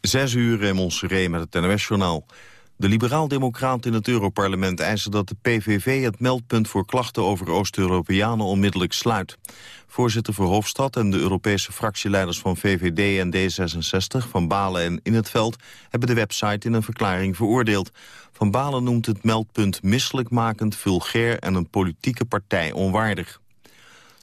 Zes uur in Montserrat met het NOS-journaal. De liberaal-democraten in het Europarlement eisen dat de PVV het meldpunt voor klachten over Oost-Europeanen onmiddellijk sluit. Voorzitter Verhofstadt en de Europese fractieleiders van VVD en D66, Van Balen en In het Veld, hebben de website in een verklaring veroordeeld. Van Balen noemt het meldpunt misselijkmakend, vulgair en een politieke partij onwaardig.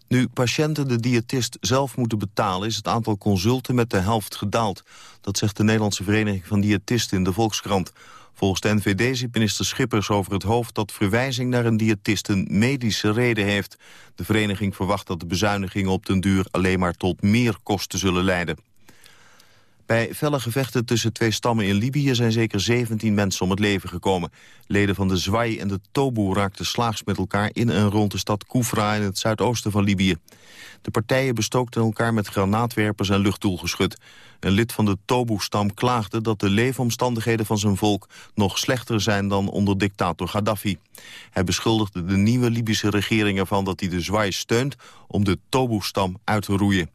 Nu patiënten de diëtist zelf moeten betalen... is het aantal consulten met de helft gedaald. Dat zegt de Nederlandse Vereniging van Diëtisten in de Volkskrant. Volgens de NVD ziet minister Schippers over het hoofd... dat verwijzing naar een diëtist een medische reden heeft. De vereniging verwacht dat de bezuinigingen op den duur... alleen maar tot meer kosten zullen leiden. Bij felle gevechten tussen twee stammen in Libië zijn zeker 17 mensen om het leven gekomen. Leden van de Zwai en de Tobu raakten slaags met elkaar in en rond de stad Koufra in het zuidoosten van Libië. De partijen bestookten elkaar met granaatwerpers en luchtdoelgeschut. Een lid van de Tobu-stam klaagde dat de leefomstandigheden van zijn volk nog slechter zijn dan onder dictator Gaddafi. Hij beschuldigde de nieuwe Libische regering ervan dat hij de Zwai steunt om de Tobu-stam uit te roeien.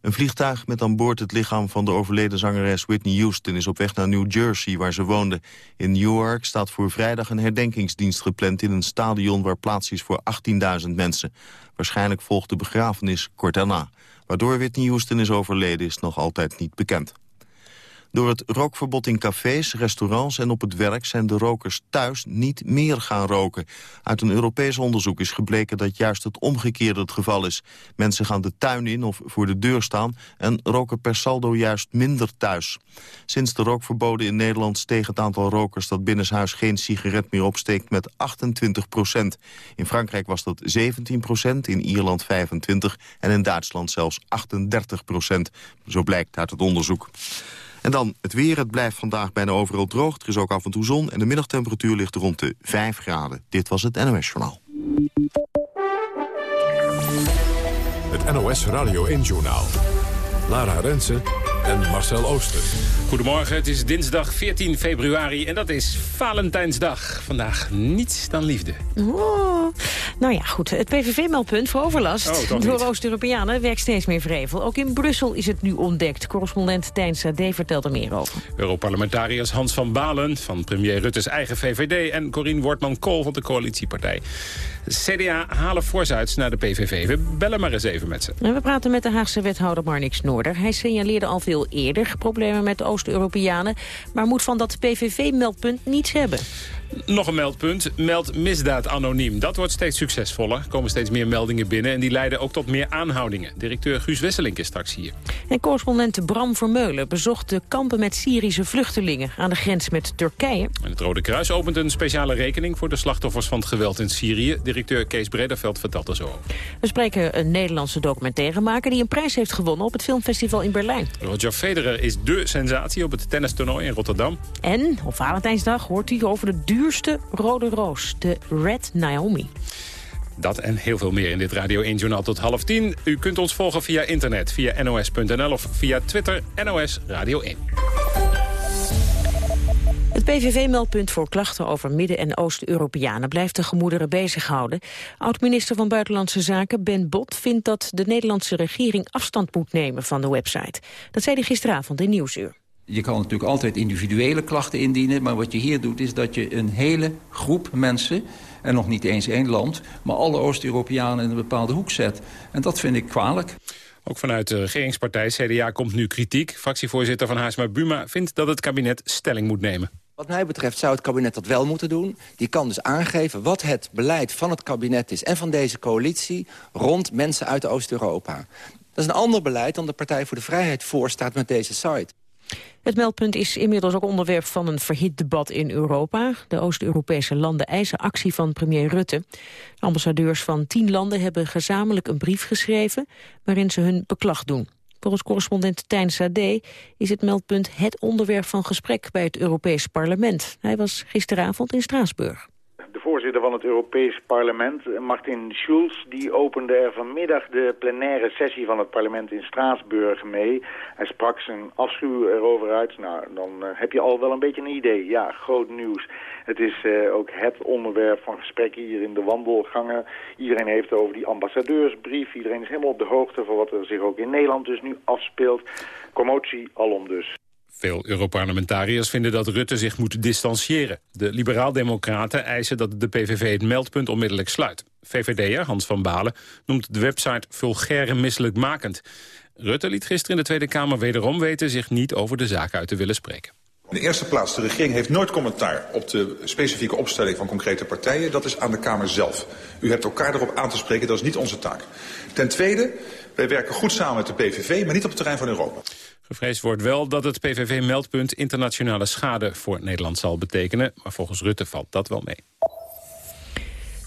Een vliegtuig met aan boord het lichaam van de overleden zangeres Whitney Houston is op weg naar New Jersey, waar ze woonde. In Newark staat voor vrijdag een herdenkingsdienst gepland in een stadion waar plaats is voor 18.000 mensen. Waarschijnlijk volgt de begrafenis kort daarna. Waardoor Whitney Houston is overleden is nog altijd niet bekend. Door het rookverbod in cafés, restaurants en op het werk... zijn de rokers thuis niet meer gaan roken. Uit een Europees onderzoek is gebleken dat juist het omgekeerde het geval is. Mensen gaan de tuin in of voor de deur staan... en roken per saldo juist minder thuis. Sinds de rookverboden in Nederland steeg het aantal rokers... dat binnenshuis geen sigaret meer opsteekt met 28 procent. In Frankrijk was dat 17 procent, in Ierland 25 en in Duitsland zelfs 38 procent. Zo blijkt uit het onderzoek. En dan het weer. Het blijft vandaag bijna overal droog. Er is ook af en toe zon en de middagtemperatuur ligt rond de 5 graden. Dit was het NOS Journaal. Het NOS Radio 1 Journaal. Lara Rensen en Marcel Ooster. Goedemorgen, het is dinsdag 14 februari en dat is Valentijnsdag. Vandaag niets dan liefde. Oh. Nou ja, goed. Het PVV-meldpunt voor overlast oh, door Oost-Europeanen werkt steeds meer vrevel. Ook in Brussel is het nu ontdekt. Correspondent Tijn Sade vertelt er meer over. Europarlementariërs Hans van Balen van premier Rutte's eigen VVD... en Corine Wortman-Kool van de coalitiepartij. CDA halen voorzuits naar de PVV. We bellen maar eens even met ze. En we praten met de Haagse wethouder Marnix Noorder. Hij signaleerde al veel eerder problemen met Oost-Europeanen... maar moet van dat PVV-meldpunt niets hebben. Nog een meldpunt. Meld misdaad anoniem. Dat wordt steeds succesvoller. Er komen steeds meer meldingen binnen en die leiden ook tot meer aanhoudingen. Directeur Guus Wesselink is straks hier. En correspondent Bram Vermeulen bezocht de kampen met Syrische vluchtelingen aan de grens met Turkije. En het Rode Kruis opent een speciale rekening voor de slachtoffers van het geweld in Syrië. Directeur Kees Brederveld vertelt er zo over. We spreken een Nederlandse documentairemaker die een prijs heeft gewonnen op het filmfestival in Berlijn. Roger Federer is dé sensatie op het tennistoernooi in Rotterdam. En op Valentijnsdag hoort u over de duurste rode roos, de Red Naomi. Dat en heel veel meer in dit Radio 1 Journaal tot half tien. U kunt ons volgen via internet, via nos.nl of via Twitter NOS Radio 1. Het PVV-meldpunt voor klachten over Midden- en Oost-Europeanen blijft de gemoederen bezighouden. Oud-minister van Buitenlandse Zaken Ben Bot vindt dat de Nederlandse regering afstand moet nemen van de website. Dat zei hij gisteravond in Nieuwsuur. Je kan natuurlijk altijd individuele klachten indienen... maar wat je hier doet is dat je een hele groep mensen... en nog niet eens één land... maar alle Oost-Europeanen in een bepaalde hoek zet. En dat vind ik kwalijk. Ook vanuit de regeringspartij CDA komt nu kritiek. Fractievoorzitter van Haarsma Buma vindt dat het kabinet stelling moet nemen. Wat mij betreft zou het kabinet dat wel moeten doen. Die kan dus aangeven wat het beleid van het kabinet is... en van deze coalitie rond mensen uit Oost-Europa. Dat is een ander beleid dan de Partij voor de Vrijheid voorstaat met deze site. Het meldpunt is inmiddels ook onderwerp van een verhit debat in Europa. De Oost-Europese landen eisen actie van premier Rutte. De ambassadeurs van tien landen hebben gezamenlijk een brief geschreven... waarin ze hun beklag doen. Volgens correspondent Tijn Sade is het meldpunt het onderwerp van gesprek bij het Europees Parlement. Hij was gisteravond in Straatsburg voorzitter van het Europees Parlement, Martin Schulz, die opende er vanmiddag de plenaire sessie van het parlement in Straatsburg mee. Hij sprak zijn afschuw erover uit. Nou, dan uh, heb je al wel een beetje een idee. Ja, groot nieuws. Het is uh, ook het onderwerp van gesprekken hier in de wandelgangen. Iedereen heeft over die ambassadeursbrief. Iedereen is helemaal op de hoogte van wat er zich ook in Nederland dus nu afspeelt. Commotie alom dus. Veel Europarlementariërs vinden dat Rutte zich moet distancieren. De liberaal-democraten eisen dat de PVV het meldpunt onmiddellijk sluit. VVD'er Hans van Balen noemt de website vulgair en misselijkmakend. Rutte liet gisteren in de Tweede Kamer wederom weten... zich niet over de zaak uit te willen spreken. In de eerste plaats, de regering heeft nooit commentaar op de specifieke opstelling van concrete partijen. Dat is aan de Kamer zelf. U hebt elkaar erop aan te spreken, dat is niet onze taak. Ten tweede, wij werken goed samen met de PVV, maar niet op het terrein van Europa. Gevreesd wordt wel dat het PVV-meldpunt internationale schade voor Nederland zal betekenen. Maar volgens Rutte valt dat wel mee.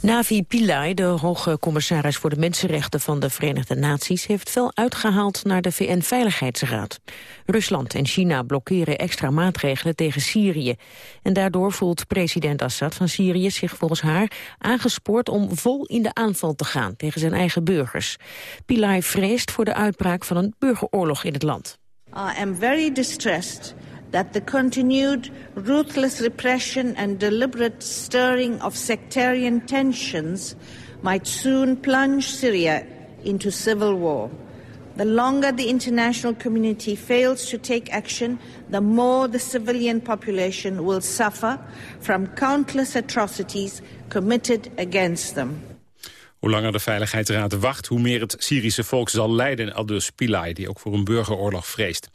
Navi Pillay, de hoge commissaris voor de mensenrechten van de Verenigde Naties, heeft veel uitgehaald naar de VN-veiligheidsraad. Rusland en China blokkeren extra maatregelen tegen Syrië. En daardoor voelt president Assad van Syrië zich volgens haar aangespoord om vol in de aanval te gaan tegen zijn eigen burgers. Pillay vreest voor de uitbraak van een burgeroorlog in het land. I am very distressed that the continued ruthless repression and deliberate stirring of sectarian tensions might soon plunge Syria into civil war. The longer the international community fails to take action, the more the civilian population will suffer from countless atrocities committed against them. Hoe langer de Veiligheidsraad wacht, hoe meer het Syrische volk zal lijden, aldus Pillay, die ook voor een burgeroorlog vreest.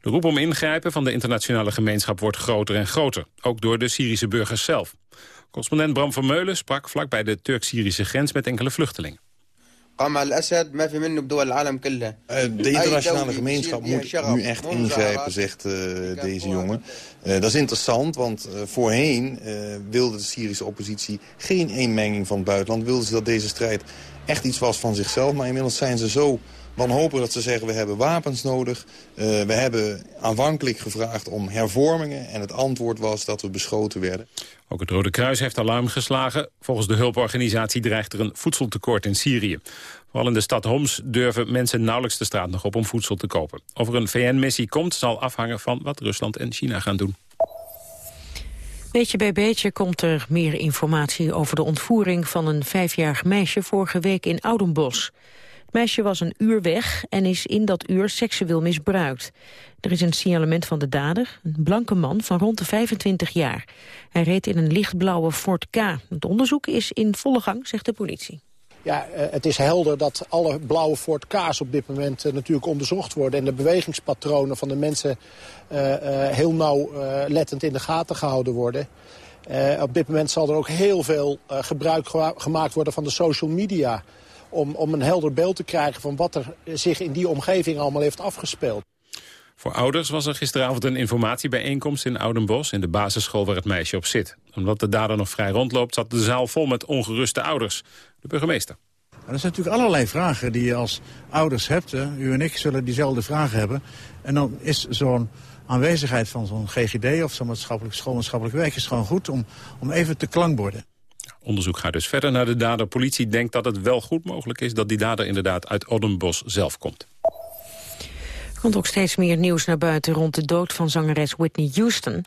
De roep om ingrijpen van de internationale gemeenschap wordt groter en groter, ook door de Syrische burgers zelf. Correspondent Bram van Meulen sprak vlakbij de Turk-Syrische grens met enkele vluchtelingen. Eh, de internationale gemeenschap moet nu echt ingrijpen, zegt uh, deze jongen. Uh, dat is interessant, want uh, voorheen wilde de Syrische oppositie geen eenmenging van het buitenland. Wilden ze dat deze strijd echt iets was van zichzelf. Maar inmiddels zijn ze zo wanhopig dat ze zeggen... we hebben wapens nodig. we hebben aanvankelijk gevraagd om hervormingen. En het antwoord was dat we beschoten werden. Ook het Rode Kruis heeft alarm geslagen. Volgens de hulporganisatie dreigt er een voedseltekort in Syrië. Vooral in de stad Homs durven mensen nauwelijks de straat nog op om voedsel te kopen. Of er een VN-missie komt zal afhangen van wat Rusland en China gaan doen. Beetje bij beetje komt er meer informatie over de ontvoering van een vijfjarig meisje vorige week in Oudenbos. Meisje was een uur weg en is in dat uur seksueel misbruikt. Er is een signalement van de dader, een blanke man van rond de 25 jaar. Hij reed in een lichtblauwe Ford K. Het onderzoek is in volle gang, zegt de politie. Ja, eh, het is helder dat alle blauwe Ford K's op dit moment uh, natuurlijk onderzocht worden. En de bewegingspatronen van de mensen uh, heel nauwlettend in de gaten gehouden worden. op dit moment zal er ook heel veel gebruik gemaakt worden van de social media. Om, om een helder beeld te krijgen van wat er zich in die omgeving allemaal heeft afgespeeld. Voor ouders was er gisteravond een informatiebijeenkomst in Oudenbos... in de basisschool waar het meisje op zit. Omdat de dader nog vrij rondloopt, zat de zaal vol met ongeruste ouders. De burgemeester. Er zijn natuurlijk allerlei vragen die je als ouders hebt. U en ik zullen diezelfde vragen hebben. En dan is zo'n aanwezigheid van zo'n GGD of zo'n maatschappelijk schoolmaatschappelijk werk... is gewoon goed om, om even te klankborden. Onderzoek gaat dus verder naar de dader. Politie denkt dat het wel goed mogelijk is dat die dader inderdaad uit Oudenbos zelf komt. Er komt ook steeds meer nieuws naar buiten rond de dood van zangeres Whitney Houston.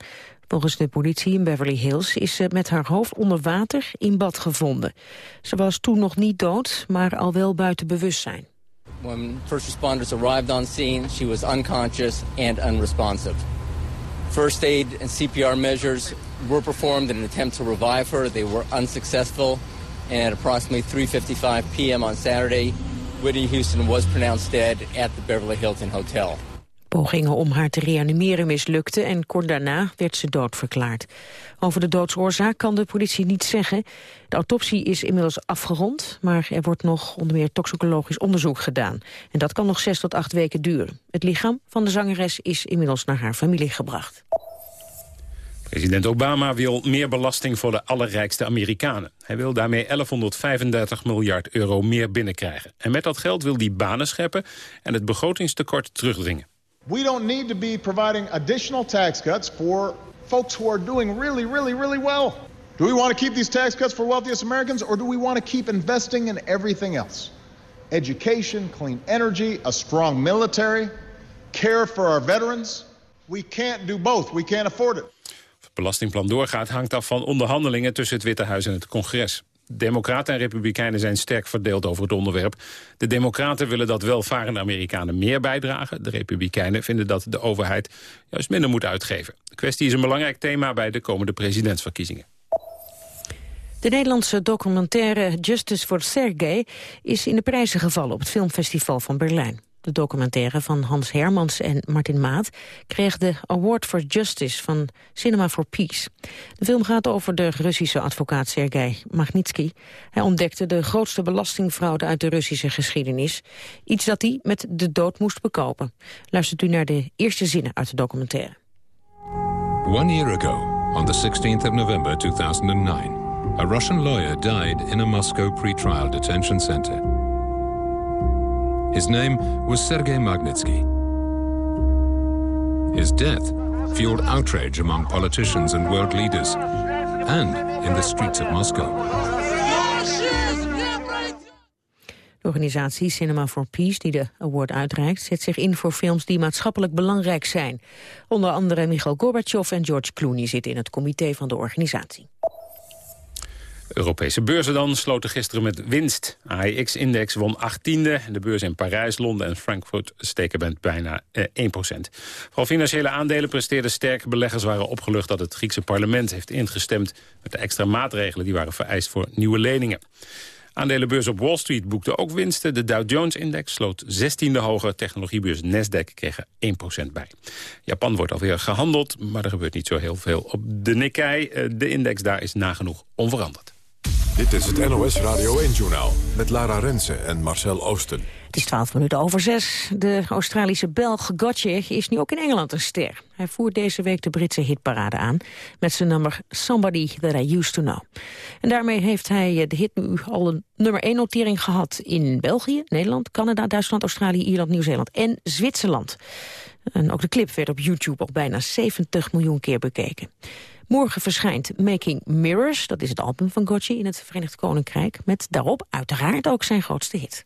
Volgens de politie in Beverly Hills is ze met haar hoofd onder water in bad gevonden. Ze was toen nog niet dood, maar al wel buiten bewustzijn. When first responders arrived on scene, she was unconscious and unresponsive. First aid and CPR measures were performed in an attempt to revive her. They were unsuccessful. And at approximately 3.55 p.m. on Saturday, Whitney Houston was pronounced dead at the Beverly Hilton Hotel. Pogingen om haar te reanimeren mislukten en kort daarna werd ze doodverklaard. Over de doodsoorzaak kan de politie niets zeggen. De autopsie is inmiddels afgerond, maar er wordt nog onder meer toxicologisch onderzoek gedaan. En dat kan nog zes tot acht weken duren. Het lichaam van de zangeres is inmiddels naar haar familie gebracht. President Obama wil meer belasting voor de allerrijkste Amerikanen. Hij wil daarmee 1135 miljard euro meer binnenkrijgen. En met dat geld wil hij banen scheppen en het begrotingstekort terugdringen. We don't need to be providing additional tax cuts for folks who are doing really, really, really well. Do we want to keep these tax cuts for wealthiest Americans or do we want to keep investing in everything else? Education, clean energy, a strong military, care for our veterans. We can't do both. We can't afford it belastingplan doorgaat hangt af van onderhandelingen tussen het Witte Huis en het congres. Democraten en Republikeinen zijn sterk verdeeld over het onderwerp. De Democraten willen dat welvarende Amerikanen meer bijdragen. De Republikeinen vinden dat de overheid juist minder moet uitgeven. De kwestie is een belangrijk thema bij de komende presidentsverkiezingen. De Nederlandse documentaire Justice for Sergei is in de prijzen gevallen op het filmfestival van Berlijn. De documentaire van Hans Hermans en Martin Maat kreeg de Award for Justice van Cinema for Peace. De film gaat over de Russische advocaat Sergei Magnitsky. Hij ontdekte de grootste belastingfraude uit de Russische geschiedenis. Iets dat hij met de dood moest bekopen. Luistert u naar de eerste zinnen uit de documentaire. One year ago, on the 16th of November 2009, a Russian lawyer died in a Moscow pretrial detention center. His name was Sergei Magnitsky. His death fueled outrage among politicians and world leaders, and in the streets of Moscow. De organisatie Cinema for Peace, die de award uitreikt... zet zich in voor films die maatschappelijk belangrijk zijn. Onder andere Michael Gorbachev en George Clooney zitten in het comité van de organisatie. Europese beurzen dan sloten gisteren met winst. AEX-index won 18e. De beurs in Parijs, Londen en Frankfurt steken met bijna eh, 1% Vooral financiële aandelen presteerden sterk. Beleggers waren opgelucht dat het Griekse parlement heeft ingestemd... met de extra maatregelen die waren vereist voor nieuwe leningen. Aandelenbeurs op Wall Street boekte ook winsten. De Dow Jones-index sloot 16e hoger. Technologiebeurs Nasdaq kregen 1% bij. Japan wordt alweer gehandeld, maar er gebeurt niet zo heel veel. Op de Nikkei, eh, de index daar is nagenoeg onveranderd. Dit is het NOS Radio 1-journaal met Lara Rensen en Marcel Oosten. Het is 12 minuten over zes. De Australische Belg Gotye is nu ook in Engeland een ster. Hij voert deze week de Britse hitparade aan... met zijn nummer Somebody That I Used To Know. En daarmee heeft hij de hit nu al een nummer 1 notering gehad... in België, Nederland, Canada, Duitsland, Australië, Ierland, Nieuw-Zeeland en Zwitserland. En ook de clip werd op YouTube al bijna 70 miljoen keer bekeken. Morgen verschijnt Making Mirrors, dat is het album van Gotchi in het Verenigd Koninkrijk... met daarop uiteraard ook zijn grootste hit.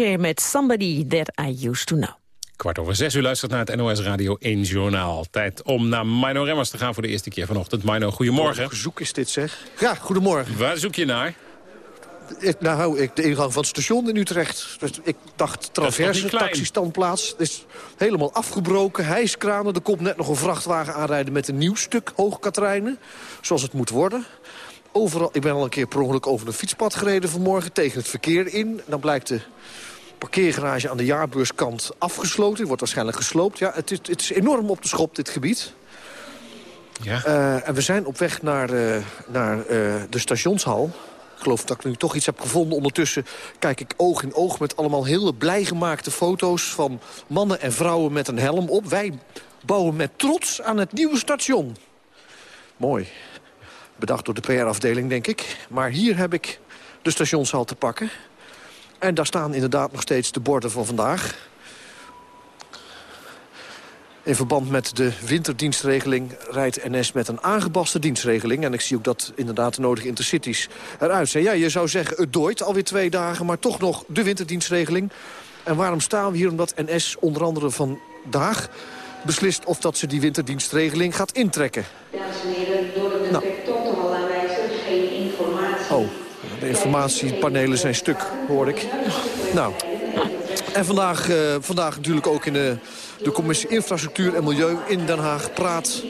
Met Somebody That I Used To Know. Kwart over zes, u luistert naar het NOS Radio 1 Journaal. Tijd om naar Mino Remmers te gaan voor de eerste keer vanochtend. Mino, goedemorgen. Welk zoek is dit, zeg? Ja, goedemorgen. Waar zoek je naar? Ik, nou, ik, de ingang van het station in Utrecht. Dus ik dacht, traverse, taxistandplaats. Het is helemaal afgebroken, hijskranen. Er komt net nog een vrachtwagen aanrijden met een nieuw stuk Hoogkatrijnen. Zoals het moet worden. Overal, ik ben al een keer per ongeluk over een fietspad gereden vanmorgen... tegen het verkeer in. Dan blijkt de parkeergarage aan de jaarbeurskant afgesloten. Die wordt waarschijnlijk gesloopt. Ja, het is, het is enorm op de schop, dit gebied. Ja. Uh, en we zijn op weg naar, uh, naar uh, de stationshal. Ik geloof dat ik nu toch iets heb gevonden. Ondertussen kijk ik oog in oog met allemaal hele blij gemaakte foto's... van mannen en vrouwen met een helm op. Wij bouwen met trots aan het nieuwe station. Mooi. Bedacht door de PR-afdeling, denk ik. Maar hier heb ik de stationshal te pakken. En daar staan inderdaad nog steeds de borden van vandaag. In verband met de winterdienstregeling rijdt NS met een aangepaste dienstregeling. En ik zie ook dat inderdaad de nodige intercities eruit zijn. Ja, je zou zeggen, het dooit alweer twee dagen, maar toch nog de winterdienstregeling. En waarom staan we hier? Omdat NS onder andere vandaag beslist of dat ze die winterdienstregeling gaat intrekken door de nou. al aanwijzen geen informatie. Oh, de informatiepanelen zijn stuk, hoor ik. Nou, en vandaag, uh, vandaag natuurlijk ook in de, de commissie Infrastructuur en Milieu in Den Haag praat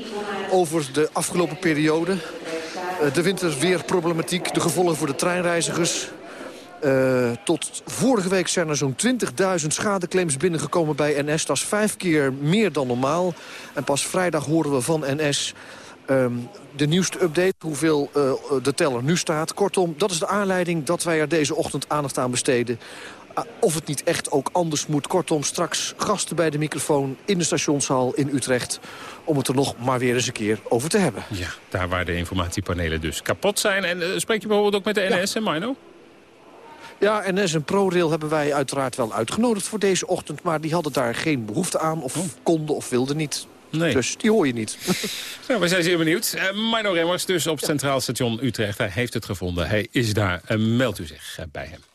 over de afgelopen periode. Uh, de winterweerproblematiek, de gevolgen voor de treinreizigers. Uh, tot vorige week zijn er zo'n 20.000 schadeclaims binnengekomen bij NS. Dat is vijf keer meer dan normaal. En pas vrijdag horen we van NS um, de nieuwste update, hoeveel uh, de teller nu staat. Kortom, dat is de aanleiding dat wij er deze ochtend aandacht aan besteden. Uh, of het niet echt ook anders moet. Kortom, straks gasten bij de microfoon in de stationshal in Utrecht... om het er nog maar weer eens een keer over te hebben. Ja, daar waar de informatiepanelen dus kapot zijn. En uh, spreek je bijvoorbeeld ook met de NS en Mino? Ja, NS en ProRail hebben wij uiteraard wel uitgenodigd voor deze ochtend... maar die hadden daar geen behoefte aan of oh. konden of wilden niet. Nee. Dus die hoor je niet. nou, we zijn zeer benieuwd. Uh, Mino Remmers dus op Centraal Station Utrecht. Hij heeft het gevonden. Hij is daar. Uh, meldt u zich uh, bij hem.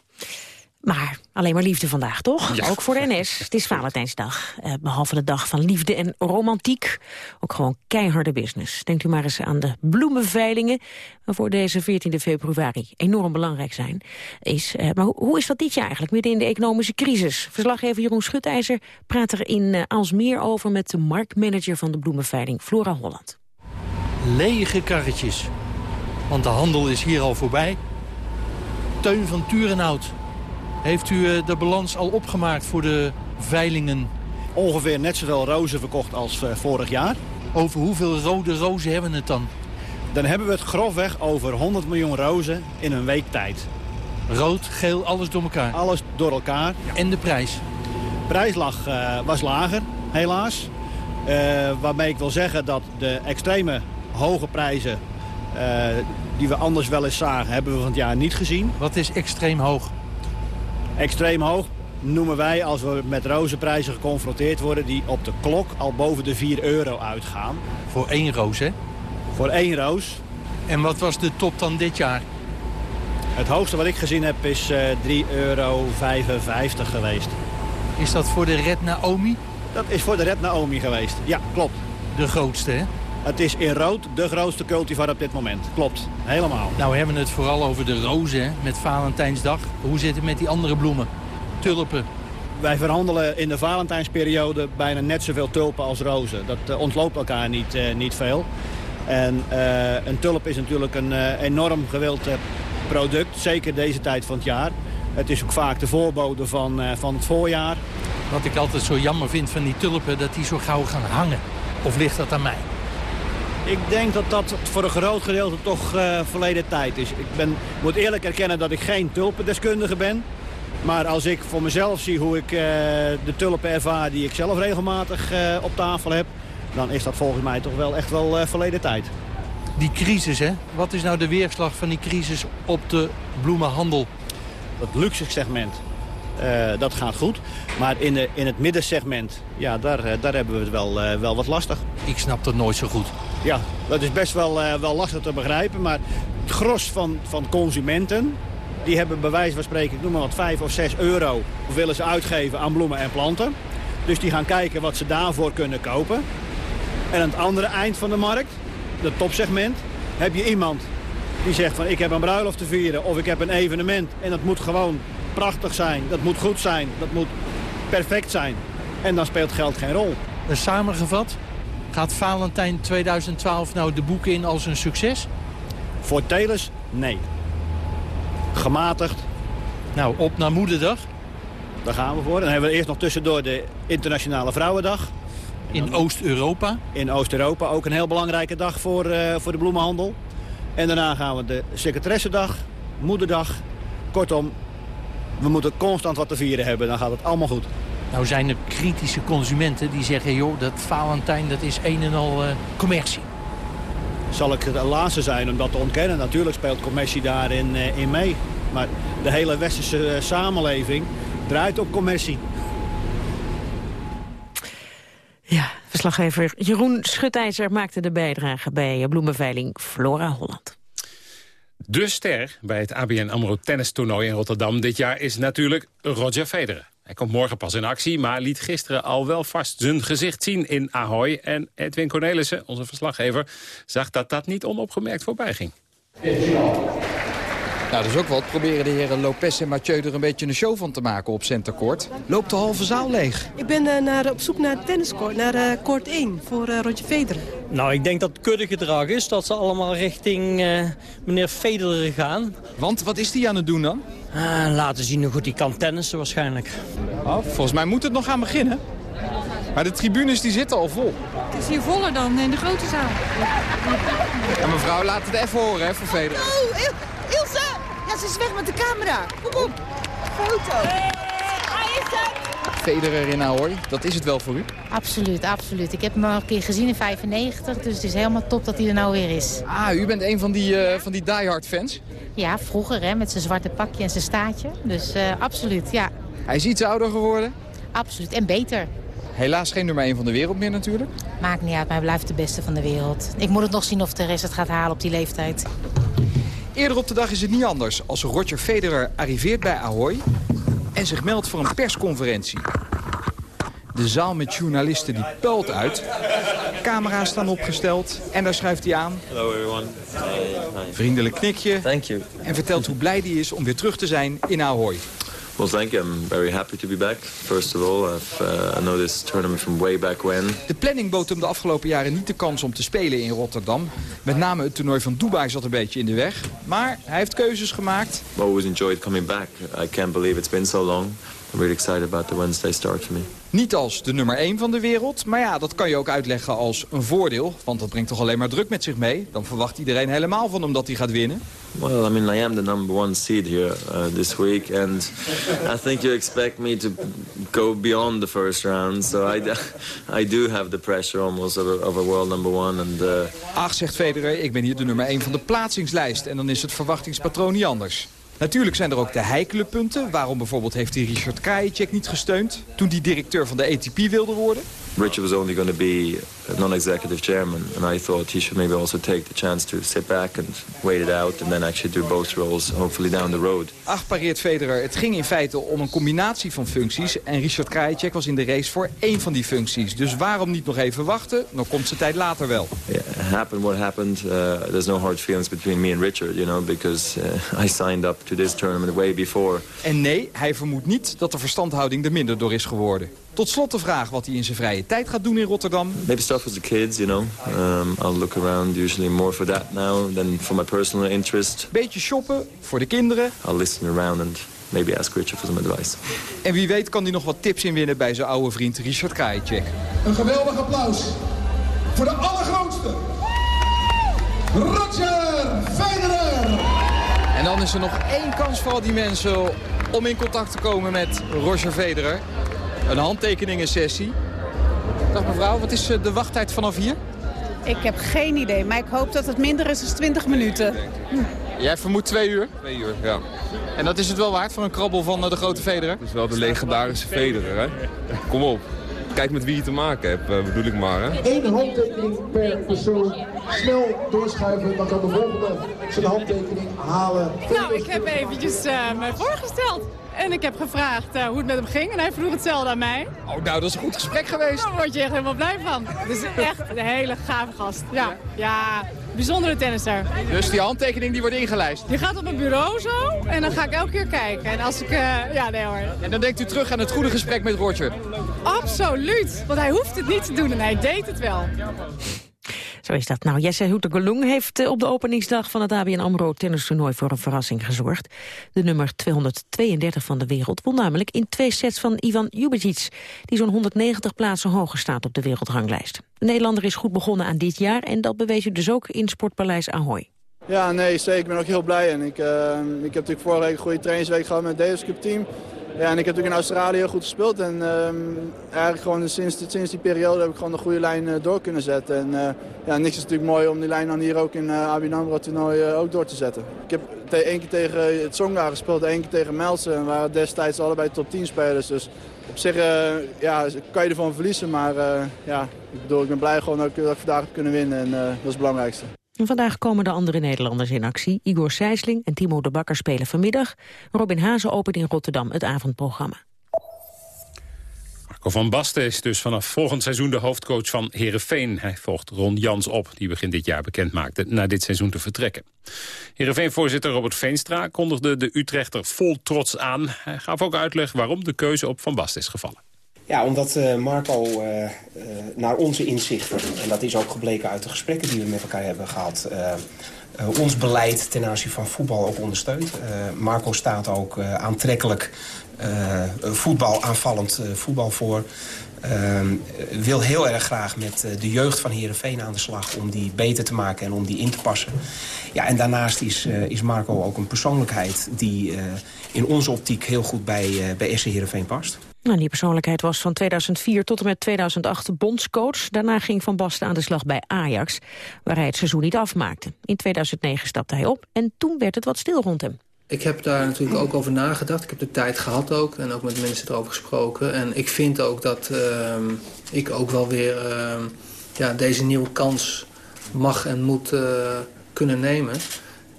Maar alleen maar liefde vandaag, toch? Ja. Ook voor de NS. Het is Valentijnsdag. Uh, behalve de dag van liefde en romantiek. Ook gewoon keiharde business. Denkt u maar eens aan de bloemenveilingen... waarvoor deze 14 februari enorm belangrijk zijn. Is, uh, maar hoe is dat dit jaar eigenlijk, midden in de economische crisis? Verslaggever Jeroen Schutijzer praat er in uh, Alsmeer over... met de marktmanager van de bloemenveiling, Flora Holland. Lege karretjes. Want de handel is hier al voorbij. Teun van Turenhout heeft u eh, de balans al opgemaakt voor de veilingen? Ongeveer net zoveel rozen verkocht als uh, vorig jaar. Over hoeveel rode rozen hebben we het dan? Dan hebben we het grofweg over 100 miljoen rozen in een week tijd. Rood, geel, alles door elkaar? Alles door elkaar. En de prijs? De prijs lag, uh, was lager, helaas. Uh, waarmee ik wil zeggen dat de extreme hoge prijzen... Uh, die we anders wel eens zagen, hebben we van het jaar niet gezien. Wat is extreem hoog? Extreem hoog noemen wij als we met rozenprijzen geconfronteerd worden... die op de klok al boven de 4 euro uitgaan. Voor één roos, hè? Voor één roos. En wat was de top dan dit jaar? Het hoogste wat ik gezien heb is uh, 3,55 euro geweest. Is dat voor de Red Naomi? Dat is voor de Red Naomi geweest, ja, klopt. De grootste, hè? Het is in rood de grootste cultivar op dit moment. Klopt, helemaal. Nou, we hebben het vooral over de rozen met Valentijnsdag. Hoe zit het met die andere bloemen? Tulpen. Wij verhandelen in de Valentijnsperiode bijna net zoveel tulpen als rozen. Dat uh, ontloopt elkaar niet, uh, niet veel. En uh, een tulp is natuurlijk een enorm gewild product, zeker deze tijd van het jaar. Het is ook vaak de voorbode van, van het voorjaar. Wat ik altijd zo jammer vind van die tulpen, dat die zo gauw gaan hangen. Of ligt dat aan mij? Ik denk dat dat voor een groot gedeelte toch uh, verleden tijd is. Ik ben, moet eerlijk erkennen dat ik geen tulpendeskundige ben. Maar als ik voor mezelf zie hoe ik uh, de tulpen ervaar die ik zelf regelmatig uh, op tafel heb... dan is dat volgens mij toch wel echt wel verleden tijd. Die crisis, hè? Wat is nou de weerslag van die crisis op de bloemenhandel? Het luxe segment, uh, dat gaat goed. Maar in, de, in het middensegment, ja, daar, daar hebben we het wel, uh, wel wat lastig. Ik snap dat nooit zo goed. Ja, dat is best wel, uh, wel lastig te begrijpen. Maar het gros van, van consumenten die hebben bij wijze van spreken, ik noem maar wat, 5 of 6 euro... willen ze uitgeven aan bloemen en planten. Dus die gaan kijken wat ze daarvoor kunnen kopen. En aan het andere eind van de markt, het topsegment, heb je iemand die zegt van ik heb een bruiloft te vieren of ik heb een evenement. En dat moet gewoon prachtig zijn, dat moet goed zijn, dat moet perfect zijn. En dan speelt geld geen rol. Dus samengevat, gaat Valentijn 2012 nou de boeken in als een succes? Voor telers, nee. Gematigd. Nou, op naar Moederdag. Daar gaan we voor. Dan hebben we eerst nog tussendoor de Internationale Vrouwendag. In Oost-Europa? In Oost-Europa, ook een heel belangrijke dag voor, uh, voor de bloemenhandel. En daarna gaan we de secretaressendag, moederdag. Kortom, we moeten constant wat te vieren hebben. Dan gaat het allemaal goed. Nou zijn er kritische consumenten die zeggen... joh, dat Valentijn dat is een en al uh, commercie. Zal ik de laatste zijn om dat te ontkennen? Natuurlijk speelt commercie daarin uh, in mee. Maar de hele westerse uh, samenleving draait op commercie. Ja, verslaggever Jeroen Schutijzer maakte de bijdrage bij bloemenveiling Flora Holland. De ster bij het ABN AMRO tennistoernooi in Rotterdam dit jaar is natuurlijk Roger Federer. Hij komt morgen pas in actie, maar liet gisteren al wel vast zijn gezicht zien in Ahoy. En Edwin Cornelissen, onze verslaggever, zag dat dat niet onopgemerkt voorbij ging. Nou, dat is ook wat. Proberen de heren Lopez en Mathieu er een beetje een show van te maken op centercourt. Loopt de halve zaal leeg. Ik ben uh, naar, op zoek naar tenniscourt, naar uh, court 1 voor uh, Roger Federer. Nou, ik denk dat het kuddegedrag is dat ze allemaal richting meneer Federer gaan. Want wat is die aan het doen dan? Ah, laten zien hoe goed hij kan tennissen waarschijnlijk. Oh, volgens mij moet het nog gaan beginnen. Maar de tribunes die zitten al vol. Het is hier voller dan in de grote zaal. En mevrouw, laat het even horen hè, voor Federer. Oh, Ilse! Ja, ze is weg met de camera. Kom op. Foto. Federer in Ahoy, dat is het wel voor u? Absoluut, absoluut. Ik heb hem al een keer gezien in 95, dus het is helemaal top dat hij er nou weer is. Ah, u bent een van die, uh, van die diehard fans? Ja, vroeger hè, met zijn zwarte pakje en zijn staartje. Dus uh, absoluut, ja. Hij is iets ouder geworden? Absoluut, en beter. Helaas geen nummer 1 van de wereld meer natuurlijk. Maakt niet uit, maar hij blijft de beste van de wereld. Ik moet het nog zien of de rest het gaat halen op die leeftijd. Eerder op de dag is het niet anders als Roger Federer arriveert bij Ahoy... en zich meldt voor een persconferentie. De zaal met journalisten die puilt uit. Camera's staan opgesteld en daar schuift hij aan. Hello everyone. Vriendelijk knikje. Thank you. En vertelt hoe blij hij is om weer terug te zijn in Ahoy. Well, thank you. I'm very happy to be back. First of all, I've, uh, I know this tournament from way back when. De planning bood hem de afgelopen jaren niet de kans om te spelen in Rotterdam. Met name het toernooi van Dubai zat een beetje in de weg. Maar hij heeft keuzes gemaakt. I've always enjoyed coming back. I can't believe it's been so long. I'm really excited about the Wednesday start for me. Niet als de nummer 1 van de wereld, maar ja, dat kan je ook uitleggen als een voordeel. Want dat brengt toch alleen maar druk met zich mee. Dan verwacht iedereen helemaal van hem dat hij gaat winnen. Well, I mean, I am the number one seed here uh, this week. And I think you expect me to go beyond the first round. So I, I do have the pressure almost of a, of a world number one. And, uh... Ach, zegt Federer, ik ben hier de nummer 1 van de plaatsingslijst. En dan is het verwachtingspatroon niet anders. Natuurlijk zijn er ook de heikele punten. Waarom bijvoorbeeld heeft hij Richard Krajicek niet gesteund... toen hij directeur van de ATP wilde worden? Richard was only going to be non-executive chairman, and I thought he should maybe also take the chance to sit back and wait it out, and then actually do both roles, hopefully down the road. Ach, pareert Federer. Het ging in feite om een combinatie van functies, en Richard Krajicek was in de race voor één van die functies. Dus waarom niet nog even wachten? Dan komt zijn tijd later wel. Yeah, happened what happened. Uh, there's no hard feelings between me and Richard, you know, because uh, I signed up to this tournament way before. En nee, hij vermoedt niet dat de verstandhouding er minder door is geworden. Tot slot de vraag wat hij in zijn vrije tijd gaat doen in Rotterdam. Maybe stuff with the kids, you know. Um, I'll look around usually more for that now than for my personal interest. Beetje shoppen voor de kinderen. I'll listen around and maybe ask Richard for some advice. En wie weet kan hij nog wat tips inwinnen bij zijn oude vriend Richard Krajicek. Een geweldig applaus voor de allergrootste. Roger Federer! En dan is er nog één kans voor al die mensen om in contact te komen met Roger Federer. Een handtekeningensessie. Dag mevrouw, wat is de wachttijd vanaf hier? Ik heb geen idee, maar ik hoop dat het minder is dan 20 minuten. Jij vermoedt twee uur? Twee uur, ja. En dat is het wel waard voor een krabbel van de grote Federer? Dat is wel de legendarische Federer, hè? Kom op. kijk met wie je te maken hebt, uh, bedoel ik maar. Hè? Eén handtekening per persoon. Snel doorschuiven, dan kan de volgende zijn handtekening halen. Nou, ik heb eventjes uh, me voorgesteld. En ik heb gevraagd uh, hoe het met hem ging en hij vroeg hetzelfde aan mij. Oh, nou, dat is een goed gesprek geweest. Daar word je echt helemaal blij van. Dus echt een hele gave gast. Ja, ja bijzondere tennisser. Dus die handtekening die wordt ingelijst? Die gaat op mijn bureau zo en dan ga ik elke keer kijken. En als ik, uh, ja nee hoor. En dan denkt u terug aan het goede gesprek met Roger? Absoluut, want hij hoeft het niet te doen en hij deed het wel. Zo is dat. Nou, Jesse Hoetegolung heeft eh, op de openingsdag van het ABN AMRO tennistoernooi voor een verrassing gezorgd. De nummer 232 van de wereld won namelijk in twee sets van Ivan Jubicic, die zo'n 190 plaatsen hoger staat op de wereldranglijst. De Nederlander is goed begonnen aan dit jaar en dat bewees u dus ook in Sportpaleis Ahoy. Ja, nee, zeker. Ik ben ook heel blij. En ik, uh, ik heb natuurlijk vorige week een goede trainingsweek gehad met het Davis Cup team. Ja, en ik heb natuurlijk in Australië heel goed gespeeld. En uh, eigenlijk gewoon sinds, sinds die periode heb ik gewoon een goede lijn uh, door kunnen zetten. En uh, ja, niks is natuurlijk mooi om die lijn dan hier ook in uh, ABN AMRO toernooi ook door te zetten. Ik heb één keer tegen het Tsonga gespeeld, één keer tegen Melsen. En waren destijds allebei top 10 spelers. Dus op zich ja, kan je ervan verliezen. Maar ja, ik bedoel, ik ben blij gewoon dat ik, dat vandaag heb kunnen winnen. En dat is het belangrijkste. Vandaag komen de andere Nederlanders in actie. Igor Sijsling en Timo de Bakker spelen vanmiddag. Robin Hazen opent in Rotterdam het avondprogramma. Marco van Basten is dus vanaf volgend seizoen de hoofdcoach van Herenveen. Hij volgt Ron Jans op, die begin dit jaar bekend maakte na dit seizoen te vertrekken. Herenveen-voorzitter Robert Veenstra kondigde de Utrechter vol trots aan. Hij gaf ook uitleg waarom de keuze op Van Basten is gevallen. Ja, omdat uh, Marco uh, uh, naar onze inzichten, en dat is ook gebleken uit de gesprekken die we met elkaar hebben gehad, ons beleid ten aanzien van voetbal ook ondersteunt. Marco staat ook aantrekkelijk voetbal, aanvallend voetbal voor. wil heel erg graag met de jeugd van Heerenveen aan de slag om die beter te maken en om die in te passen. Ja, en daarnaast is, is Marco ook een persoonlijkheid die in onze optiek heel goed bij, bij SC Heerenveen past. Nou, die persoonlijkheid was van 2004 tot en met 2008 bondscoach. Daarna ging Van Basten aan de slag bij Ajax, waar hij het seizoen niet afmaakte. In 2009 stapte hij op en toen werd het wat stil rond hem. Ik heb daar natuurlijk ook over nagedacht. Ik heb de tijd gehad ook en ook met mensen erover gesproken. En ik vind ook dat uh, ik ook wel weer uh, ja, deze nieuwe kans mag en moet uh, kunnen nemen.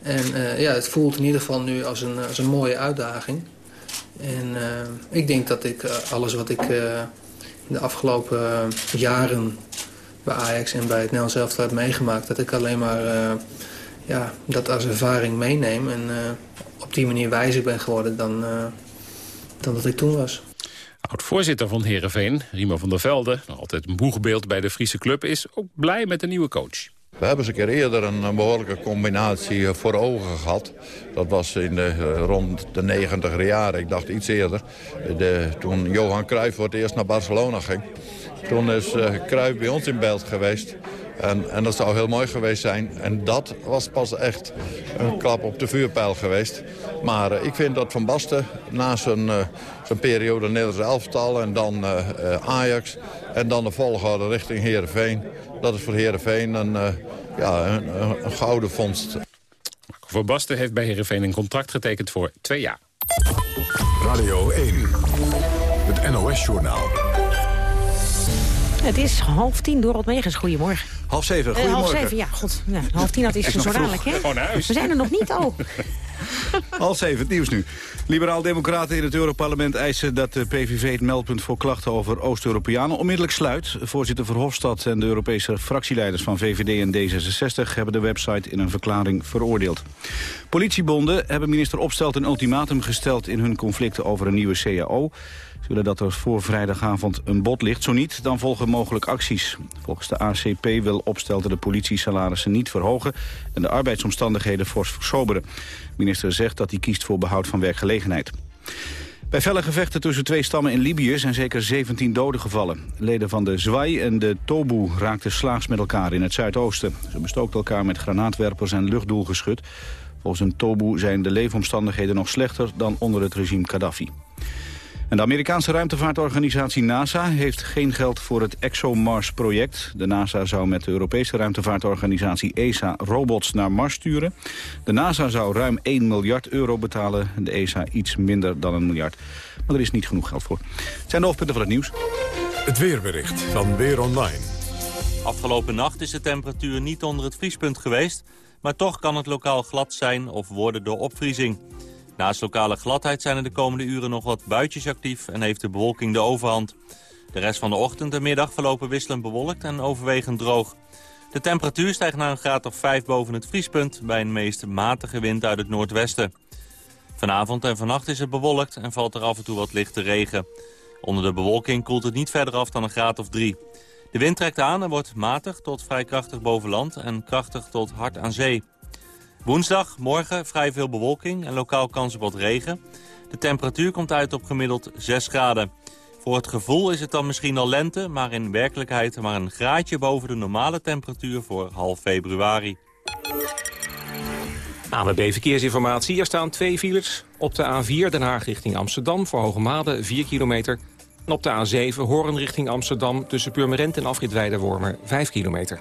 En ja, het voelt in ieder geval nu als een, als een mooie uitdaging. En uh, ik denk dat ik uh, alles wat ik in de afgelopen jaren bij Ajax en bij het Nederlands zelf heb meegemaakt... dat ik alleen maar ja, dat als ervaring meeneem en op die manier wijzer ben geworden dan, dan dat ik toen was. Oud-voorzitter van Heerenveen, Rimo van der Velde, nog altijd een boegbeeld bij de Friese club... is ook blij met de nieuwe coach. We hebben eens een keer eerder een, behoorlijke combinatie voor ogen gehad. Dat was in de, rond de negentiger jaren, ik dacht iets eerder. De, toen Johan Cruijff voor het eerst naar Barcelona ging. Toen is uh, Cruijff bij ons in beeld geweest. En, en, dat zou heel mooi geweest zijn. En dat was pas echt een klap op de vuurpijl geweest. Maar uh, ik vind dat Van Basten na zijn, uh, zijn periode Nederlands elftal... en dan Ajax en dan de volgorde richting Heerenveen... dat is voor Heerenveen een, ja, een, een, gouden vondst. Van Basten heeft bij Heerenveen een contract getekend voor twee jaar. Radio 1, het NOS-journaal. Het is half tien, Dorot Megens. Goedemorgen. Half zeven, goedemorgen. Uh, half zeven, ja, god. Ja, half tien, dat is zo dadelijk, hè? Gewoon naar huis. We zijn er nog niet al. half zeven, het nieuws nu. Liberaal-democraten in het Europarlement eisen dat de PVV het meldpunt voor klachten over Oost-Europeanen onmiddellijk sluit. Voorzitter Verhofstadt en de Europese fractieleiders van VVD en D66 hebben de website in een verklaring veroordeeld. Politiebonden hebben minister Opstelt een ultimatum gesteld in hun conflicten over een nieuwe CAO. Ze willen dat er voor vrijdagavond een bod ligt. Zo niet, dan volgen mogelijk acties. Volgens de ACP wil Opstelten de politiesalarissen niet verhogen... en de arbeidsomstandigheden fors versoberen. De minister zegt dat hij kiest voor behoud van werkgelegenheid. Bij felle gevechten tussen twee stammen in Libië zijn zeker 17 doden gevallen. Leden van de Zwai en de Tobu raakten slaags met elkaar in het zuidoosten. Ze bestookten elkaar met granaatwerpers en luchtdoelgeschut. Volgens een Tobu zijn de leefomstandigheden nog slechter dan onder het regime Gaddafi. En de Amerikaanse ruimtevaartorganisatie NASA heeft geen geld voor het ExoMars-project. De NASA zou met de Europese ruimtevaartorganisatie ESA robots naar Mars sturen. De NASA zou ruim 1 miljard euro betalen, de ESA iets minder dan een miljard. Maar er is niet genoeg geld voor. Het zijn de hoofdpunten van het nieuws. Het weerbericht van Weer Online. Afgelopen nacht is de temperatuur niet onder het vriespunt geweest... maar toch kan het lokaal glad zijn of worden door opvriezing. Naast lokale gladheid zijn er de komende uren nog wat buitjes actief... en heeft de bewolking de overhand. De rest van de ochtend en middag verlopen wisselend bewolkt en overwegend droog. De temperatuur stijgt naar een graad of 5 boven het vriespunt... bij een meest matige wind uit het noordwesten. Vanavond en vannacht is het bewolkt en valt er af en toe wat lichte regen. Onder de bewolking koelt het niet verder af dan een graad of 3. De wind trekt aan en wordt matig tot vrij krachtig boven land... en krachtig tot hard aan zee. Woensdag, morgen vrij veel bewolking en lokaal kans op wat regen. De temperatuur komt uit op gemiddeld 6 graden. Voor het gevoel is het dan misschien al lente, maar in werkelijkheid maar een graadje boven de normale temperatuur voor half februari. ANWB Verkeersinformatie. Er staan twee files. Op de A4 Den Haag richting Amsterdam voor Hoogmade 4 kilometer. En op de A7 Hoorn richting Amsterdam tussen Purmerend en Afrit Weidewormer 5 kilometer.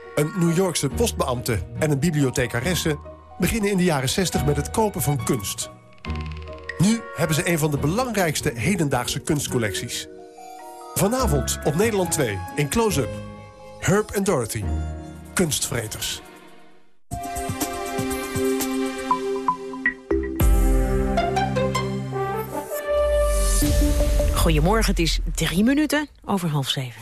een New Yorkse postbeambte en een bibliothecaresse... beginnen in de jaren 60 met het kopen van kunst. Nu hebben ze een van de belangrijkste hedendaagse kunstcollecties. Vanavond op Nederland 2 in Close-Up. Herb en Dorothy. Kunstvreters. Goedemorgen, het is drie minuten over half zeven.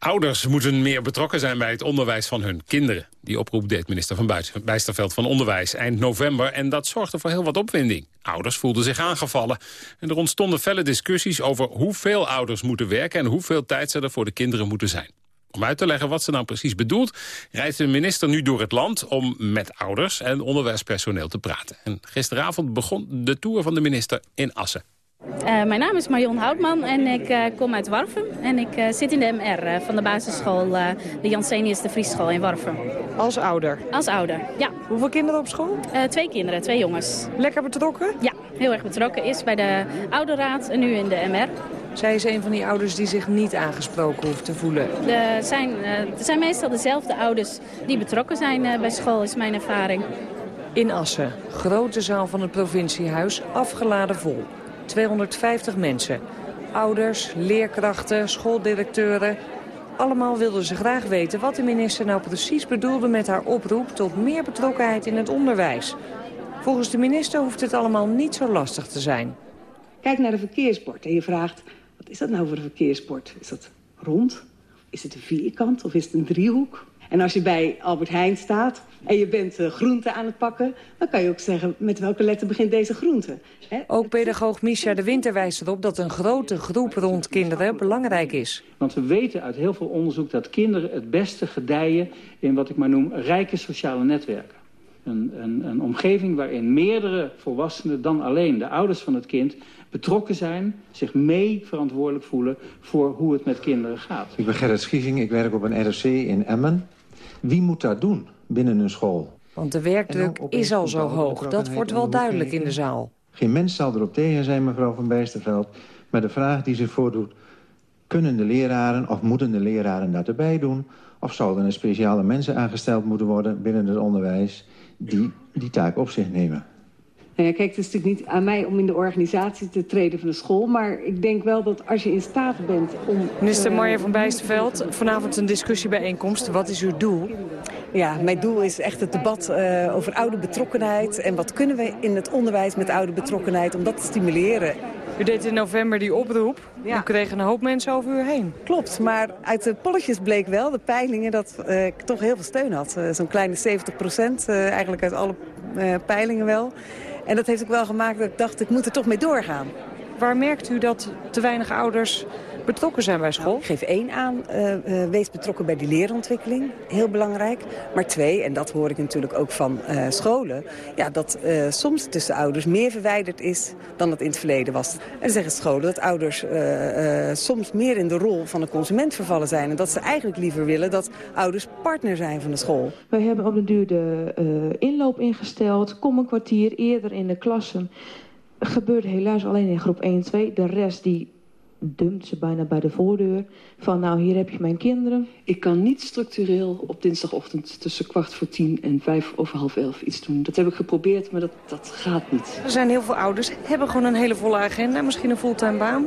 Ouders moeten meer betrokken zijn bij het onderwijs van hun kinderen. Die oproep deed minister Van Bijsterveld van Onderwijs eind november... en dat zorgde voor heel wat opwinding. Ouders voelden zich aangevallen. En er ontstonden felle discussies over hoeveel ouders moeten werken... en hoeveel tijd ze er voor de kinderen moeten zijn. Om uit te leggen wat ze nou precies bedoelt... reist de minister nu door het land om met ouders en onderwijspersoneel te praten. En gisteravond begon de tour van de minister in Assen. Uh, mijn naam is Marion Houtman en ik uh, kom uit Warfum. En ik uh, zit in de MR van de basisschool, de Jansenius de Vriesschool in Warfum. Als ouder? Als ouder, ja. Hoeveel kinderen op school? twee kinderen, twee jongens. Lekker betrokken? Ja, heel erg betrokken. Eerst bij de ouderraad en nu in de MR. Zij is een van die ouders die zich niet aangesproken hoeft te voelen. Er zijn, zijn meestal dezelfde ouders die betrokken zijn bij school, is mijn ervaring. In Assen, grote zaal van het provinciehuis, afgeladen vol. 250 mensen. Ouders, leerkrachten, schooldirecteuren. Allemaal wilden ze graag weten wat de minister nou precies bedoelde met haar oproep tot meer betrokkenheid in het onderwijs. Volgens de minister hoeft het allemaal niet zo lastig te zijn. Kijk naar de verkeersbord en je vraagt, wat is dat nou voor een verkeersbord? Is dat rond? Is het een vierkant of is het een driehoek? En als je bij Albert Heijn staat en je bent uh, groente aan het pakken... dan kan je ook zeggen met welke letter begint deze groente. He? Ook pedagoog Misha de Winter wijst erop dat een grote groep rond kinderen belangrijk is. Want we weten uit heel veel onderzoek dat kinderen het beste gedijen... in wat ik maar noem rijke sociale netwerken. Een, een, een omgeving waarin meerdere volwassenen dan alleen de ouders van het kind betrokken zijn, zich mee verantwoordelijk voelen voor hoe het met kinderen gaat. Ik ben Gerrit Schieving, ik werk op een ROC in Emmen. Wie moet dat doen binnen een school? Want de werkdruk is al zo hoog, dat wordt wel duidelijk in de zaal. Geen mens zal erop tegen zijn, mevrouw van Bijsterveld. Maar de vraag die zich voordoet, kunnen de leraren of moeten de leraren dat erbij doen? Of zouden er speciale mensen aangesteld moeten worden binnen het onderwijs die die taak op zich nemen? Nou ja, kijk, het is natuurlijk niet aan mij om in de organisatie te treden van de school. Maar ik denk wel dat als je in staat bent om... Minister Marja van Bijsterveld, vanavond een discussiebijeenkomst. Wat is uw doel? Ja, mijn doel is echt het debat uh, over oude betrokkenheid. En wat kunnen we in het onderwijs met oude betrokkenheid om dat te stimuleren. U deed in november die oproep. Ja. U kreeg een hoop mensen over u heen. Klopt, maar uit de polletjes bleek wel, de peilingen, dat uh, ik toch heel veel steun had. Uh, Zo'n kleine 70 procent, eigenlijk uit alle peilingen wel. En dat heeft ook wel gemaakt dat ik dacht, ik moet er toch mee doorgaan. Waar merkt u dat te weinig ouders betrokken zijn bij school? Ik geef één aan, uh, uh, wees betrokken bij die leerontwikkeling. Heel belangrijk. Maar twee, en dat hoor ik natuurlijk ook van uh, scholen... Ja, dat soms tussen ouders meer verwijderd is dan het in het verleden was. En zeggen scholen dat ouders soms meer in de rol van de consument vervallen zijn. En dat ze eigenlijk liever willen dat ouders partner zijn van de school. Wij hebben op de duur de inloop ingesteld. Kom een kwartier eerder in de klassen. Gebeurt helaas alleen in groep 1 en 2. De rest die dumpt ze bijna bij de voordeur. Van nou, hier heb je mijn kinderen. Ik kan niet structureel op dinsdagochtend tussen kwart voor tien en vijf over half elf iets doen. Dat heb ik geprobeerd, maar dat, dat gaat niet. Er zijn heel veel ouders, hebben gewoon een hele volle agenda, misschien een fulltime baan.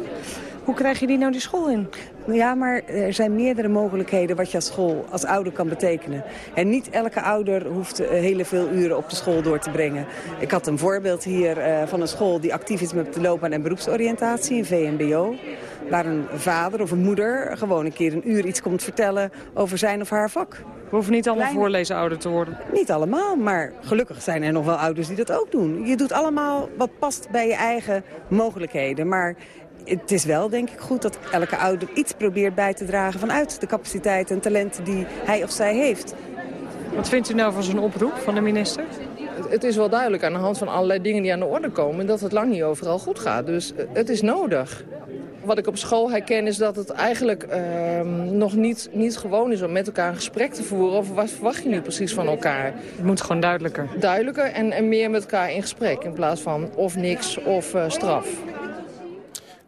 Hoe krijg je die nou die school in? Ja, maar er zijn meerdere mogelijkheden wat je als school, als ouder kan betekenen. En niet elke ouder hoeft uh, hele veel uren op de school door te brengen. Ik had een voorbeeld hier uh, van een school die actief is met de loopbaan- en beroepsoriëntatie, een VMBO. Waar een vader of een moeder gewoon een keer een uur iets komt vertellen over zijn of haar vak. We hoeven niet allemaal Kleine... voorlezenouder te worden. Niet allemaal, maar gelukkig zijn er nog wel ouders die dat ook doen. Je doet allemaal wat past bij je eigen mogelijkheden. Maar het is wel, denk ik, goed dat elke ouder iets probeert bij te dragen... vanuit de capaciteiten en talenten die hij of zij heeft. Wat vindt u nou van zo'n oproep van de minister? Het is wel duidelijk aan de hand van allerlei dingen die aan de orde komen... dat het lang niet overal goed gaat. Dus eh, het is nodig. Wat ik op school herken is dat het eigenlijk uh, nog niet, niet gewoon is om met elkaar een gesprek te voeren over wat verwacht je nu precies van elkaar. Het moet gewoon duidelijker. Duidelijker en, en meer met elkaar in gesprek in plaats van of niks of uh, straf.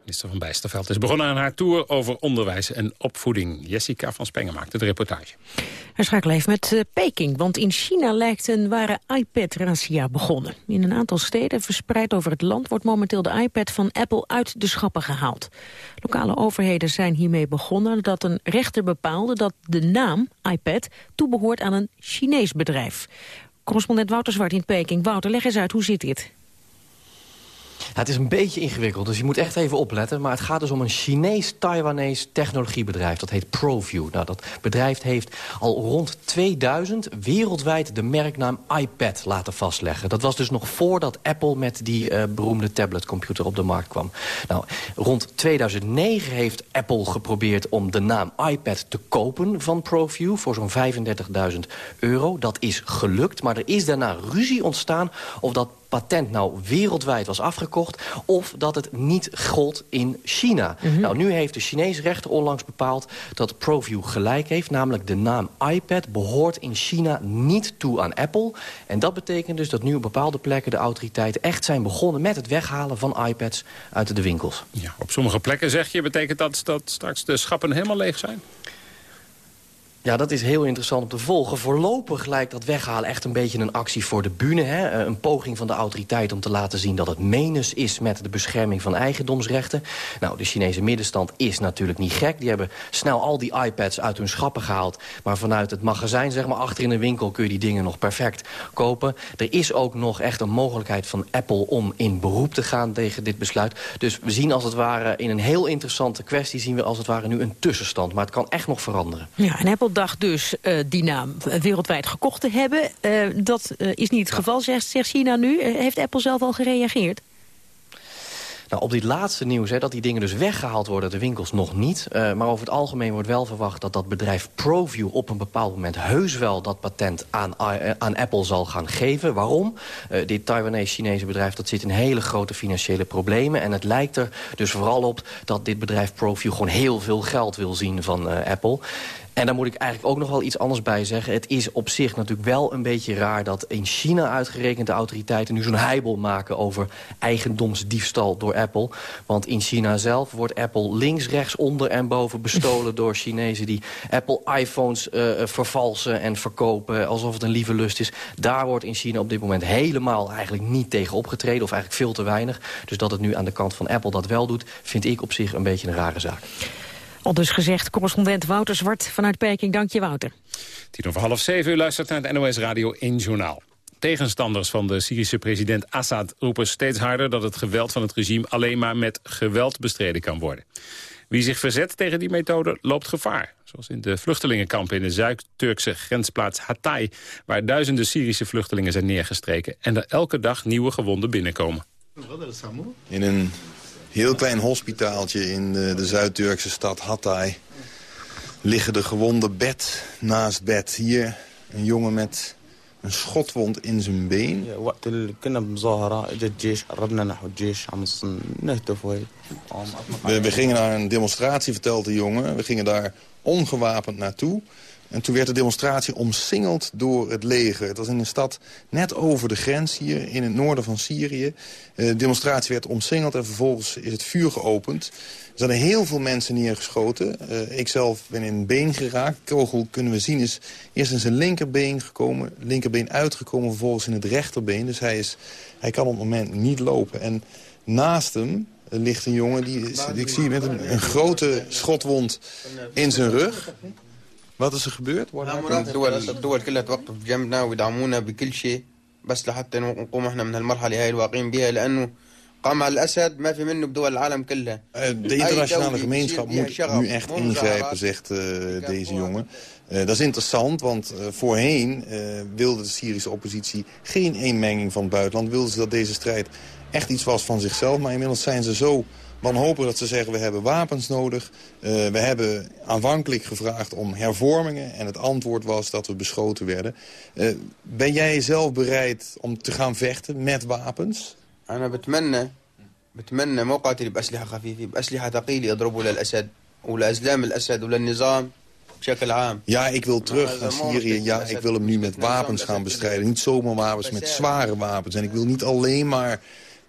Minister van Bijsterveld is begonnen aan haar tour over onderwijs en opvoeding. Jessica van Spengen maakte de reportage. We schakelen even met uh, Peking, want in China lijkt een ware iPad-razzia begonnen. In een aantal steden verspreid over het land wordt momenteel de iPad van Apple uit de schappen gehaald. Lokale overheden zijn hiermee begonnen dat een rechter bepaalde dat de naam iPad toebehoort aan een Chinees bedrijf. Correspondent Wouter Zwart in Peking. Wouter, leg eens uit, hoe zit dit? Het is een beetje ingewikkeld, dus je moet echt even opletten. Maar het gaat dus om een Chinees-Taiwanese technologiebedrijf. Dat heet ProView. Nou, dat bedrijf heeft al rond 2000 wereldwijd de merknaam iPad laten vastleggen. Dat was dus nog voordat Apple met die uh, beroemde tabletcomputer op de markt kwam. Nou, rond 2009 heeft Apple geprobeerd om de naam iPad te kopen van ProView... voor zo'n 35.000 euro. Dat is gelukt, maar er is daarna ruzie ontstaan of dat patent nou wereldwijd was afgekocht... of dat het niet gold in China. Mhm. Nou, nu heeft de Chinese rechter onlangs bepaald dat ProView gelijk heeft. Namelijk de naam iPad behoort in China niet toe aan Apple. En dat betekent dus dat nu op bepaalde plekken de autoriteiten echt zijn begonnen... met het weghalen van iPads uit de winkels. Ja, op sommige plekken zeg je, betekent dat dat straks de schappen helemaal leeg zijn? Ja, dat is heel interessant om te volgen. Voorlopig lijkt dat weghalen echt een beetje een actie voor de bühne. Hè? Eh, een poging van de autoriteit om te laten zien dat het menens is... met de bescherming van eigendomsrechten. Nou, de Chinese middenstand is natuurlijk niet gek. Die hebben snel al die iPads uit hun schappen gehaald. Maar vanuit het magazijn, zeg maar, achter in de winkel... kun je die dingen nog perfect kopen. Er is ook nog echt een mogelijkheid van Apple om in beroep te gaan tegen dit besluit. Dus we zien als het ware in een heel interessante kwestie... zien we als het ware nu een tussenstand. Maar het kan echt nog veranderen. Ja, en Apple dacht dus uh, die naam wereldwijd gekocht te hebben. Uh, dat uh, is niet het geval, zegt, zegt China nu. heeft Apple zelf al gereageerd? Nou, op dit laatste nieuws, hè, dat die dingen dus weggehaald worden de winkels nog niet. Maar over het algemeen wordt wel verwacht dat dat bedrijf ProView... op een bepaald moment heus wel dat patent aan, aan Apple zal gaan geven. Waarom? Dit Taiwanese-Chinese bedrijf dat zit in hele grote financiële problemen. En het lijkt er dus vooral op dat dit bedrijf ProView... gewoon heel veel geld wil zien van Apple. En daar moet ik eigenlijk ook nog wel iets anders bij zeggen. Het is op zich natuurlijk wel een beetje raar dat in China uitgerekend de autoriteiten nu zo'n heibel maken over eigendomsdiefstal door Apple. Want in China zelf wordt Apple links, rechts, onder en boven bestolen door Chinezen die Apple iPhones uh, vervalsen en verkopen alsof het een lieve lust is. Daar wordt in China op dit moment helemaal eigenlijk niet tegen opgetreden of eigenlijk veel te weinig. Dus dat het nu aan de kant van Apple dat wel doet, vind ik op zich een beetje een rare zaak. Al dus gezegd, correspondent Wouter Zwart vanuit Peking. Dank je, Wouter. Tien over half zeven, u luistert naar het NOS Radio 1 Journaal. Tegenstanders van de Syrische president Assad roepen steeds harder... dat het geweld van het regime alleen maar met geweld bestreden kan worden. Wie zich verzet tegen die methode loopt gevaar. Zoals in de vluchtelingenkampen in de Zuid-Turkse grensplaats Hatay... waar duizenden Syrische vluchtelingen zijn neergestreken... en er elke dag nieuwe gewonden binnenkomen. In een Heel klein hospitaaltje in de, de Zuid-Turkse stad Hatay. Liggen de gewonde bed naast bed. Hier een jongen met een schotwond in zijn been. We, we gingen naar een demonstratie, vertelt de jongen. We gingen daar ongewapend naartoe. En toen werd de demonstratie omsingeld door het leger. Het was in een stad net over de grens hier in het noorden van Syrië. Eh, de demonstratie werd omsingeld en vervolgens is het vuur geopend. Er zijn heel veel mensen neergeschoten. Uh, ik zelf ben in een been geraakt. Kogel kunnen we zien is eerst in zijn linkerbeen gekomen. Linkerbeen uitgekomen, vervolgens in het rechterbeen. Dus hij, is, hij kan op het moment niet lopen. En naast hem ligt een jongen, die, ik zie met een, een grote schotwond in zijn rug Wat is er gebeurd? الدول كلها توقف جنبنا ويدعمونا بكل شيء بس لحتى نقوم احنا من هالمرحله هاي الواقعين بها لانه قام على الاسد ما في منه بدول العالم كلها De internationale gemeenschap moet nu echt ingrijpen, zegt uh, deze jongen. Uh, dat is interessant, want uh, voorheen wilde de Syrische oppositie geen eenmenging van het buitenland. Wilden ze dat deze strijd echt iets was van zichzelf. Maar inmiddels zijn ze zo wanhopig dat ze zeggen... we hebben wapens nodig. Uh, we hebben aanvankelijk gevraagd om hervormingen. En het antwoord was dat we beschoten werden. Uh, ben jij zelf bereid om te gaan vechten met wapens? أنا بتمنى بتمنى ما قاتل بأسلحة خفيفة بأسلحة ثقيلة يضربوا للأسد ولأزلام الأسد وللنظام بشكل عام Ja, ik wil terug naar Syrië. Ja, ik wil hem nu met wapens gaan bestrijden. Niet zomaar wapens, met zware wapens. En ik wil niet alleen maar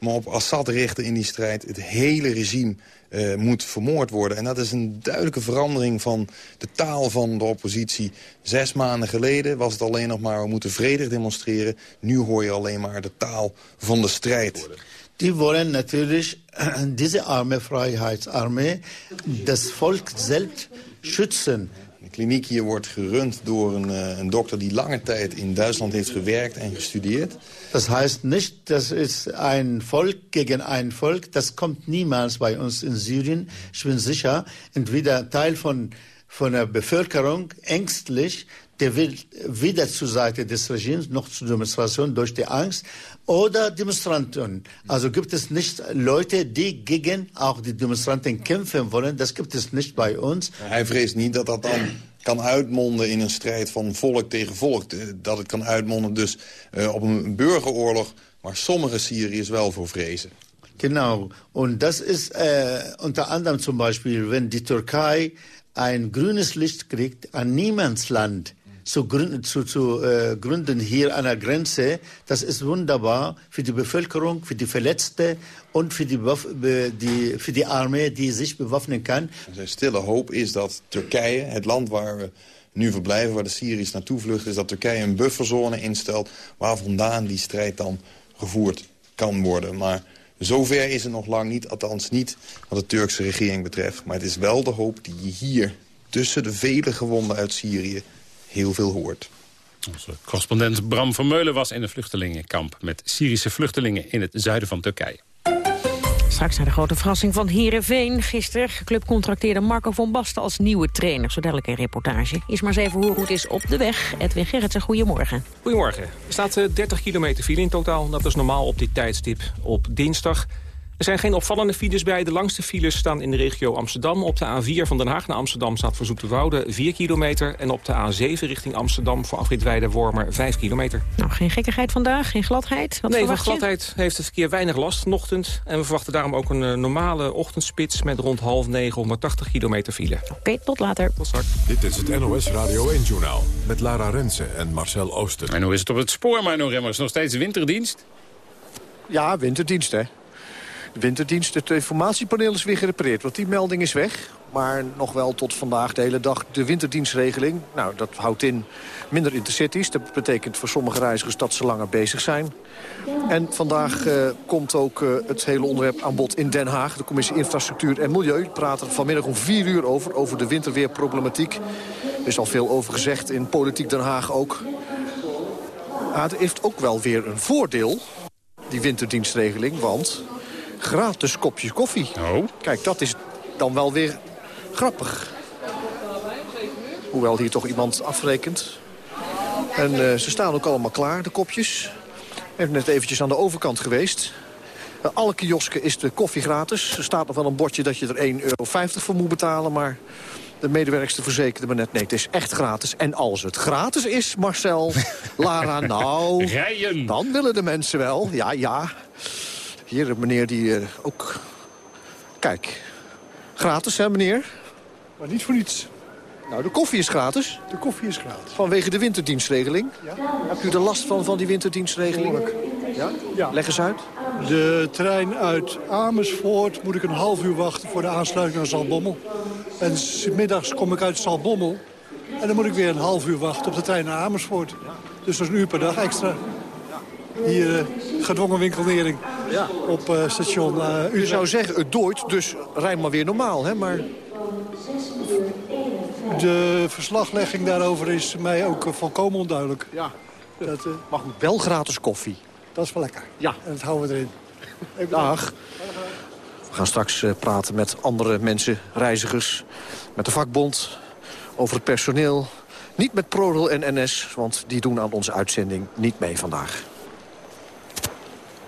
maar op Assad richten in die strijd. Het hele regime uh, moet vermoord worden. En dat is een duidelijke verandering van de taal van de oppositie. Zes maanden geleden was het alleen nog maar... we moeten vredig demonstreren. Nu hoor je alleen maar de taal van de strijd. Die wollen natürlich diese arme Freiheitsarmee das Volk selbst schützen. De kliniek hier wordt gerund door een, uh, een dokter die lange tijd in Duitsland heeft gewerkt en gestudeerd. Das heißt nicht, das ist ein Volk gegen ein Volk. Das kommt niemals bei uns in Syrien. Ich bin sicher, entweder Teil von, von der Bevölkerung ängstlich, der will weder zur Seite des Regimes noch zur Demonstration durch die Angst oder Demonstranten. Also gibt es nicht Leute, die gegen auch die Demonstranten kämpfen wollen. Das gibt es nicht bei uns. Hij vreest niet dat dat dan kan uitmonden in een strijd van volk tegen volk. Dat het kan uitmonden dus uh, op een burgeroorlog waar sommige Syriërs wel voor vrezen. Genau. Das ist äh, unter anderem zum Beispiel, wenn die ein grünes Licht kriegt an Niemandsland zu, gründen, äh, gründen hier an der Grenze, das ist wunderbar für die Bevölkerung, für die Verletzte und für die, die, die Armee, die zich bewaffnen kan. Zijn stille hoop is dat Turkije, het land waar we nu verblijven, waar de Syriërs naartoe vluchten, is dat Turkije een bufferzone instelt waar vandaan die strijd dan gevoerd kan worden. Maar zover is het nog lang niet, althans niet wat de Turkse regering betreft. Maar het is wel de hoop die je hier tussen de vele gewonden uit Syrië heel veel hoort. Onze correspondent Bram Vermeulen was in een vluchtelingenkamp... met Syrische vluchtelingen in het zuiden van Turkije. Straks naar de grote verrassing van Herenveen. Gisteren club contracteerde Marco van Basten als nieuwe trainer. Zo dadelijk een reportage. Is maar eens even hoe het is op de weg. Edwin Gerritsen, goedemorgen. Goedemorgen. Er staat 30 eh, kilometer file in totaal. Dat is normaal op dit tijdstip op dinsdag. Er zijn geen opvallende files bij. De langste files staan in de regio Amsterdam. Op de A4 van Den Haag naar Amsterdam staat voor Zoeterwoude 4 kilometer. En op de A7 richting Amsterdam voor afrit wormer 5 kilometer. Nou, geen gekkigheid vandaag, geen gladheid? Wat nee, van gladheid heeft het verkeer weinig last vanochtend. En we verwachten daarom ook een uh, normale ochtendspits... met rond half 980 kilometer file. Oké, tot later. Tot straks. Dit is het NOS Radio 1-journaal met Lara Rensen en Marcel Ooster. En hoe is het op het spoor, maar nog Remmers? Nog steeds winterdienst? Ja, winterdienst, hè winterdienst. Het informatiepaneel is weer gerepareerd, want die melding is weg. Maar nog wel tot vandaag de hele dag de winterdienstregeling. Nou, dat houdt in minder intercities. Dat betekent voor sommige reizigers dat ze langer bezig zijn. En vandaag uh, komt ook uh, het hele onderwerp aan bod in Den Haag. De commissie Infrastructuur en Milieu praat er vanmiddag om vier uur over. Over de winterweerproblematiek. Er is al veel over gezegd in Politiek Den Haag ook. Het heeft ook wel weer een voordeel, die winterdienstregeling. Want gratis kopje koffie. Oh. Kijk, dat is dan wel weer grappig. Hoewel hier toch iemand afrekent. En uh, ze staan ook allemaal klaar, de kopjes. Ik ben net eventjes aan de overkant geweest. alle kiosken is de koffie gratis. Er staat nog wel een bordje dat je er 1,50 euro voor moet betalen, maar... De medewerkster verzekerde me net, nee, het is echt gratis. En als het gratis is, Marcel, Lara, nou... Rijen! Dan willen de mensen wel, ja, ja. Hier, een meneer die uh, ook... Kijk, gratis, hè, meneer? Maar niet voor niets. Nou, de koffie is gratis. De koffie is gratis. Vanwege de winterdienstregeling? Ja. Hebt u er last van, van die winterdienstregeling? Ja? ja? Leg eens uit. De trein uit Amersfoort moet ik een half uur wachten voor de aansluiting naar Zalbommel. En middags kom ik uit Zalbommel. En dan moet ik weer een half uur wachten op de trein naar Amersfoort. Dus dat is een uur per dag extra. Hier uh, gedwongen winkelnering ja. op uh, station uh, U zou zeggen, het dooit, dus rij maar weer normaal, hè? Maar... De verslaglegging daarover is mij ook volkomen onduidelijk. Ja. Dat, maar goed, wel gratis koffie. Dat is wel lekker. Ja. En dat houden we erin. Dag. We gaan straks praten met andere mensen, reizigers, met de vakbond, over het personeel. Niet met ProRail en NS, want die doen aan onze uitzending niet mee vandaag.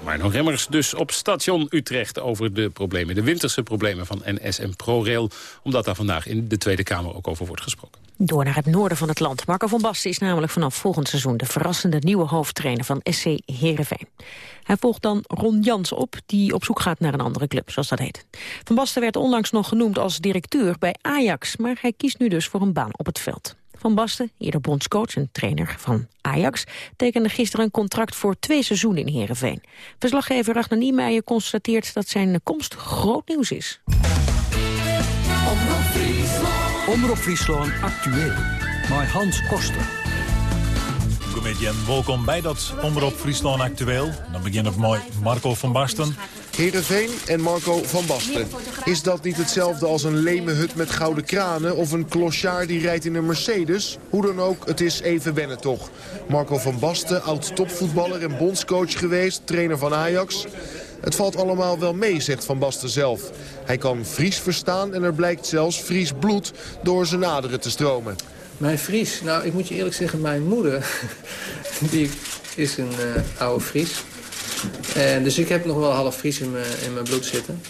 Maar nog Remmers dus op station Utrecht over de problemen, de winterse problemen van NS en ProRail. Omdat daar vandaag in de Tweede Kamer ook over wordt gesproken. Door naar het noorden van het land. Marco van Basten is namelijk vanaf volgend seizoen de verrassende nieuwe hoofdtrainer van SC Heerenveen. Hij volgt dan Ron Jans op, die op zoek gaat naar een andere club, zoals dat heet. Van Basten werd onlangs nog genoemd als directeur bij Ajax, maar hij kiest nu dus voor een baan op het veld. Van Basten, eerder bondscoach en trainer van Ajax... tekende gisteren een contract voor twee seizoenen in Heerenveen. Verslaggever Ragnar Niemeyer constateert dat zijn komst groot nieuws is. Omroep Friesland actueel. Maar Hans Koster. Welkom bij dat Omroep Friesland Actueel. Dan beginnen we mooi Marco van Basten. Heerenveen en Marco van Basten. Is dat niet hetzelfde als een leme hut met gouden kranen... of een clochard die rijdt in een Mercedes? Hoe dan ook, het is even wennen toch. Marco van Basten, oud-topvoetballer en bondscoach geweest... trainer van Ajax. Het valt allemaal wel mee, zegt Van Basten zelf. Hij kan Fries verstaan en er blijkt zelfs Fries bloed door zijn aderen te stromen. Mijn Fries? Nou, ik moet je eerlijk zeggen, mijn moeder die is een uh, oude Fries. En dus ik heb nog wel half Fries in in mijn bloed zitten.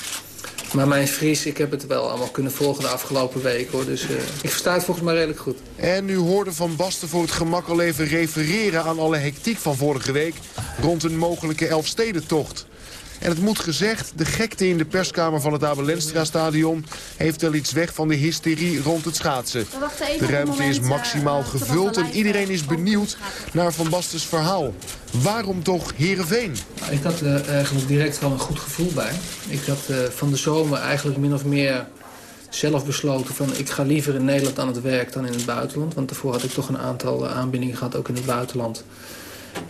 Maar mijn Fries, ik heb het wel allemaal kunnen volgen de afgelopen week. hoor. Dus uh, ik versta het volgens mij redelijk goed. En nu hoorde Van Basten voor het gemak al even refereren aan alle hectiek van vorige week... rond een mogelijke Elfstedentocht. En het moet gezegd, de gekte in de perskamer van het Abel stadion heeft wel iets weg van de hysterie rond het schaatsen. De ruimte is maximaal gevuld en iedereen is benieuwd naar Van Bastens verhaal. Waarom toch Heerenveen? Nou, ik had er eigenlijk direct wel een goed gevoel bij. Ik had uh, van de zomer eigenlijk min of meer zelf besloten van ik ga liever in Nederland aan het werk dan in het buitenland. Want daarvoor had ik toch een aantal uh, aanbindingen gehad, ook in het buitenland.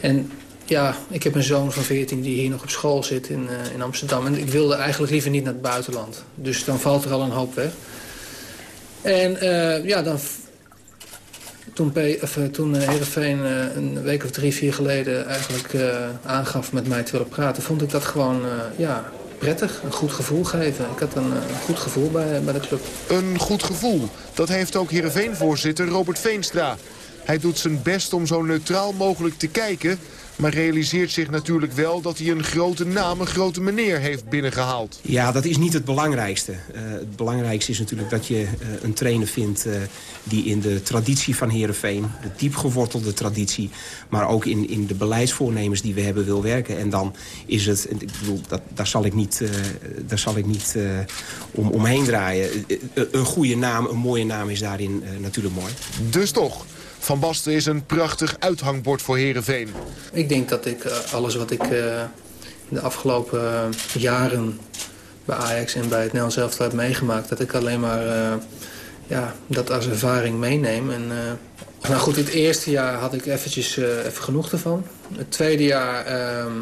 En ja, ik heb een zoon van 14 die hier nog op school zit in, uh, in Amsterdam. En ik wilde eigenlijk liever niet naar het buitenland. Dus dan valt er al een hoop weg. En uh, ja, dan, toen, P, of, uh, toen Heerenveen een week of drie, vier geleden eigenlijk aangaf met mij te willen praten... vond ik dat gewoon ja, prettig, een goed gevoel geven. Ik had een, een goed gevoel bij, bij de club. Een goed gevoel, dat heeft ook Heerenveen-voorzitter Robert Veenstra. Hij doet zijn best om zo neutraal mogelijk te kijken... Maar realiseert zich natuurlijk wel dat hij een grote naam, een grote meneer heeft binnengehaald. Ja, dat is niet het belangrijkste. Uh, het belangrijkste is natuurlijk dat je uh, een trainer vindt... Uh, die in de traditie van Heerenveen, de diepgewortelde traditie... maar ook in, in de beleidsvoornemens die we hebben wil werken. En dan is het, ik bedoel, dat, daar zal ik niet, daar zal ik niet om, omheen draaien. een goede naam, een mooie naam is daarin natuurlijk mooi. Dus toch... Van Basten is een prachtig uithangbord voor Herenveen. Ik denk dat ik uh, alles wat ik uh, de afgelopen uh, jaren bij Ajax en bij het Nederlands elftal heb meegemaakt... dat ik alleen maar ja, dat als ervaring meeneem. En, nou goed, het eerste jaar had ik eventjes even genoeg ervan. Het tweede jaar... Ehm,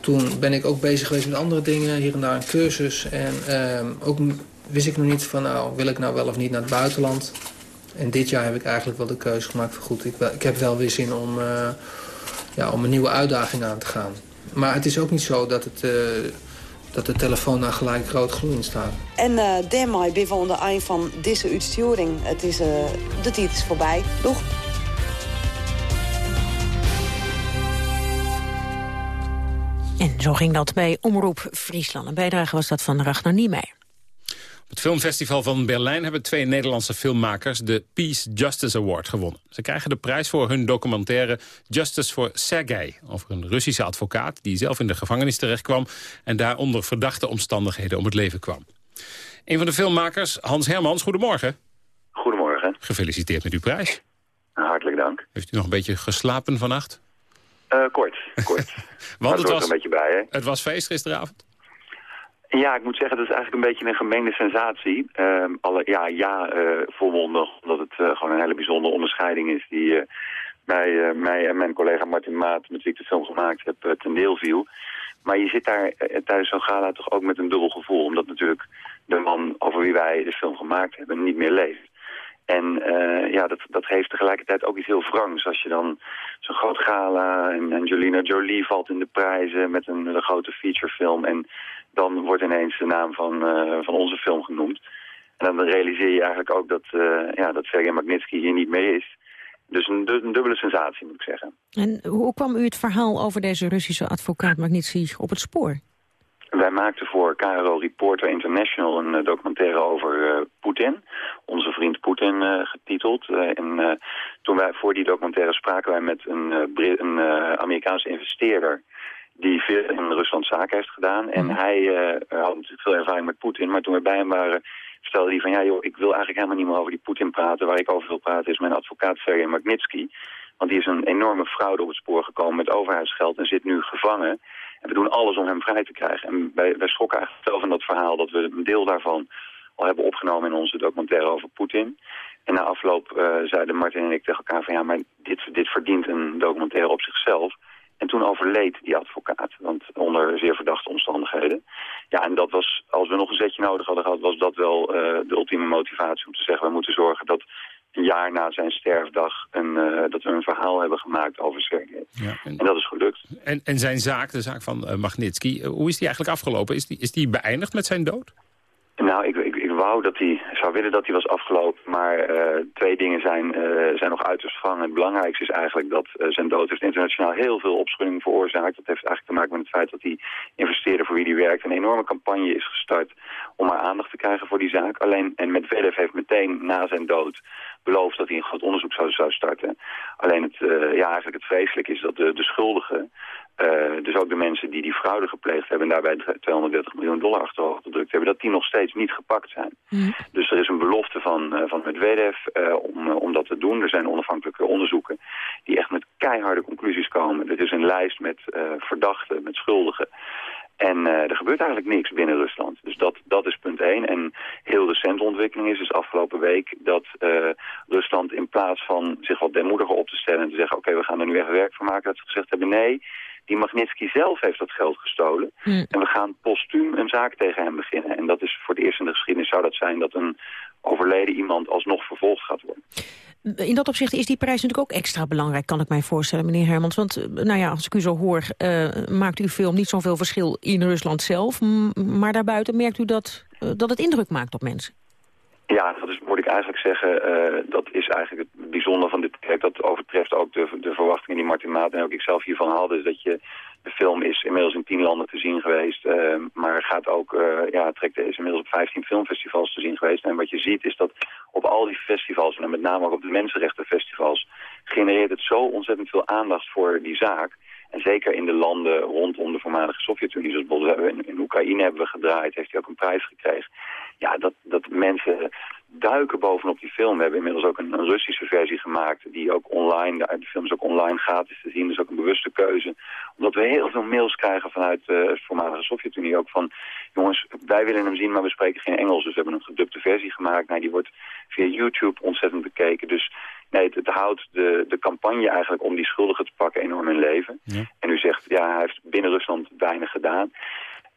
toen ben ik ook bezig geweest met andere dingen, hier en daar een cursus. En ehm, ook wist ik nog niet van, nou, wil ik nou wel of niet naar het buitenland? En dit jaar heb ik eigenlijk wel de keuze gemaakt van goed, ik, ik heb wel weer zin om, uh, ja, om een nieuwe uitdaging aan te gaan. Maar het is ook niet zo dat, het, uh, dat de telefoon daar gelijk rood groen staat. En uh, daarmee ben we onder een van deze uitsturing. Het is, uh, de tijd is voorbij. Doeg! En Zo ging dat bij Omroep Friesland. Een bijdrage was dat van Ragnar Niemeyer. Het filmfestival van Berlijn hebben twee Nederlandse filmmakers de Peace Justice Award gewonnen. Ze krijgen de prijs voor hun documentaire Justice for Sergei over een Russische advocaat die zelf in de gevangenis terechtkwam en daar onder verdachte omstandigheden om het leven kwam. Een van de filmmakers, Hans Hermans, goedemorgen. Goedemorgen. Gefeliciteerd met uw prijs. Hartelijk dank. Heeft u nog een beetje geslapen vannacht? Uh, kort, kort. Want het was, een beetje bij, hè? het was feest gisteravond? Ja, ik moet zeggen, dat is eigenlijk een beetje een gemengde sensatie. Uh, alle, ja, ja, uh, volmondig, omdat het uh, gewoon een hele bijzondere onderscheiding is... die mij, mij en mijn collega Martin Maat, met wie ik de film gemaakt heb, ten deel viel. Maar je zit daar tijdens zo'n gala toch ook met een dubbel gevoel... omdat natuurlijk de man over wie wij de film gemaakt hebben niet meer leeft. En ja, dat, dat heeft tegelijkertijd ook iets heel wrangs. Als je dan zo'n groot gala en Angelina Jolie valt in de prijzen met een, een grote featurefilm. En dan wordt ineens de naam van, uh, van onze film genoemd. En dan realiseer je eigenlijk ook dat, uh, ja, dat Sergej Magnitsky hier niet meer is. Dus een, een, dubbele sensatie, moet ik zeggen. En hoe kwam u het verhaal over deze Russische advocaat Magnitsky op het spoor? Wij maakten voor KRO Reporter International een uh, documentaire over uh, Poetin. Onze vriend Poetin uh, getiteld. en toen wij voor die documentaire spraken wij met een, een Amerikaanse investeerder die veel in Rusland zaken heeft gedaan. En mm. hij had natuurlijk veel ervaring met Poetin. Maar toen we bij hem waren, vertelde hij van... ja joh, ik wil eigenlijk helemaal niet meer over die Poetin praten. Waar ik over wil praten is mijn advocaat Sergej Magnitsky. Want die is een enorme fraude op het spoor gekomen met overheidsgeld... en zit nu gevangen. En we doen alles om hem vrij te krijgen. En wij, wij schrokken eigenlijk wel van dat verhaal... dat we een deel daarvan al hebben opgenomen in onze documentaire over Poetin. En na afloop uh, zeiden Martin en ik tegen elkaar van... ja, maar dit, dit verdient een documentaire op zichzelf... En toen overleed die advocaat, want onder zeer verdachte omstandigheden. Ja, en dat was, als we nog een zetje nodig hadden gehad, was dat wel uh, de ultieme motivatie om te zeggen... we moeten zorgen dat een jaar na zijn sterfdag een, uh, dat we een verhaal hebben gemaakt over Sergej. Ja, en, en, dat is gelukt. En, en zijn zaak, de zaak van uh, Magnitsky, hoe is die eigenlijk afgelopen? Is die, is die beëindigd met zijn dood? Nou, ik, ik, ik wou dat hij, zou willen dat hij was afgelopen, maar uh, twee dingen zijn, uh, zijn nog uiterst wrang. Het belangrijkste is eigenlijk dat uh, zijn dood heeft internationaal heel veel opschudding veroorzaakt. Dat heeft eigenlijk te maken met het feit dat die investeerder voor wie hij werkt een enorme campagne is gestart om maar aandacht te krijgen voor die zaak. Alleen, en Medvedev heeft meteen na zijn dood beloofd dat hij een groot onderzoek zou, zou starten. Alleen het, ja, eigenlijk het vreselijke is dat de, de schuldigen uh, dus ook de mensen die die fraude gepleegd hebben... en daarbij 230 miljoen dollar achterhoofd gedrukt hebben... dat die nog steeds niet gepakt zijn. Mm. Dus er is een belofte van, uh, van Medvedev uh, om, om dat te doen. Er zijn onafhankelijke onderzoeken die echt met keiharde conclusies komen. Er is een lijst met verdachten, met schuldigen. En er gebeurt eigenlijk niks binnen Rusland. Dus dat, dat is punt één. En heel recente ontwikkeling is dus afgelopen week... dat Rusland in plaats van zich wat demoediger op te stellen... en te zeggen, oké, okay, we gaan er nu echt werk van maken... dat ze gezegd hebben, nee die Magnitsky zelf heeft dat geld gestolen. Hmm. En we gaan postuum een zaak tegen hem beginnen. En dat is voor het eerst in de geschiedenis zou dat zijn dat een overleden iemand alsnog vervolgd gaat worden. In dat opzicht is die prijs natuurlijk ook extra belangrijk, kan ik mij voorstellen, meneer Hermans. Want eh, nou ja, als ik u zo hoor, uh, maakt uw film niet zoveel verschil in Rusland zelf. Maar daarbuiten merkt u dat, uh, dat het indruk maakt op mensen. Ja, dat is, moet ik eigenlijk zeggen, uh, dat is eigenlijk het bijzondere van dit project. Dat overtreft ook de, de verwachtingen die Martin Maat en ook ik zelf hiervan hadden. Dat je, de film is inmiddels in tien landen te zien geweest. Uh, maar gaat ook, uh, ja, trekt, is inmiddels op 15 filmfestivals te zien geweest. En wat je ziet is dat op al die festivals, en met name ook op de mensenrechtenfestivals, genereert het zo ontzettend veel aandacht voor die zaak. En zeker in de landen rondom de voormalige Sovjet-Unie, zoals bijvoorbeeld in, in Oekraïne hebben we gedraaid, heeft hij ook een prijs gekregen. Ja, dat, dat mensen duiken bovenop die film. We hebben inmiddels ook een, een, Russische versie gemaakt die ook online, de film is ook online gratis te zien. Dus ook een bewuste keuze. Omdat we heel veel mails krijgen vanuit uh, de voormalige Sovjet-Unie ook van... jongens, wij willen hem zien, maar we spreken geen Engels. Dus we hebben een gedubte versie gemaakt. Nou, die wordt via YouTube ontzettend bekeken. Dus nee, het, het houdt de, de campagne eigenlijk om die schuldigen te pakken enorm in leven. Ja. En u zegt, ja, hij heeft binnen Rusland weinig gedaan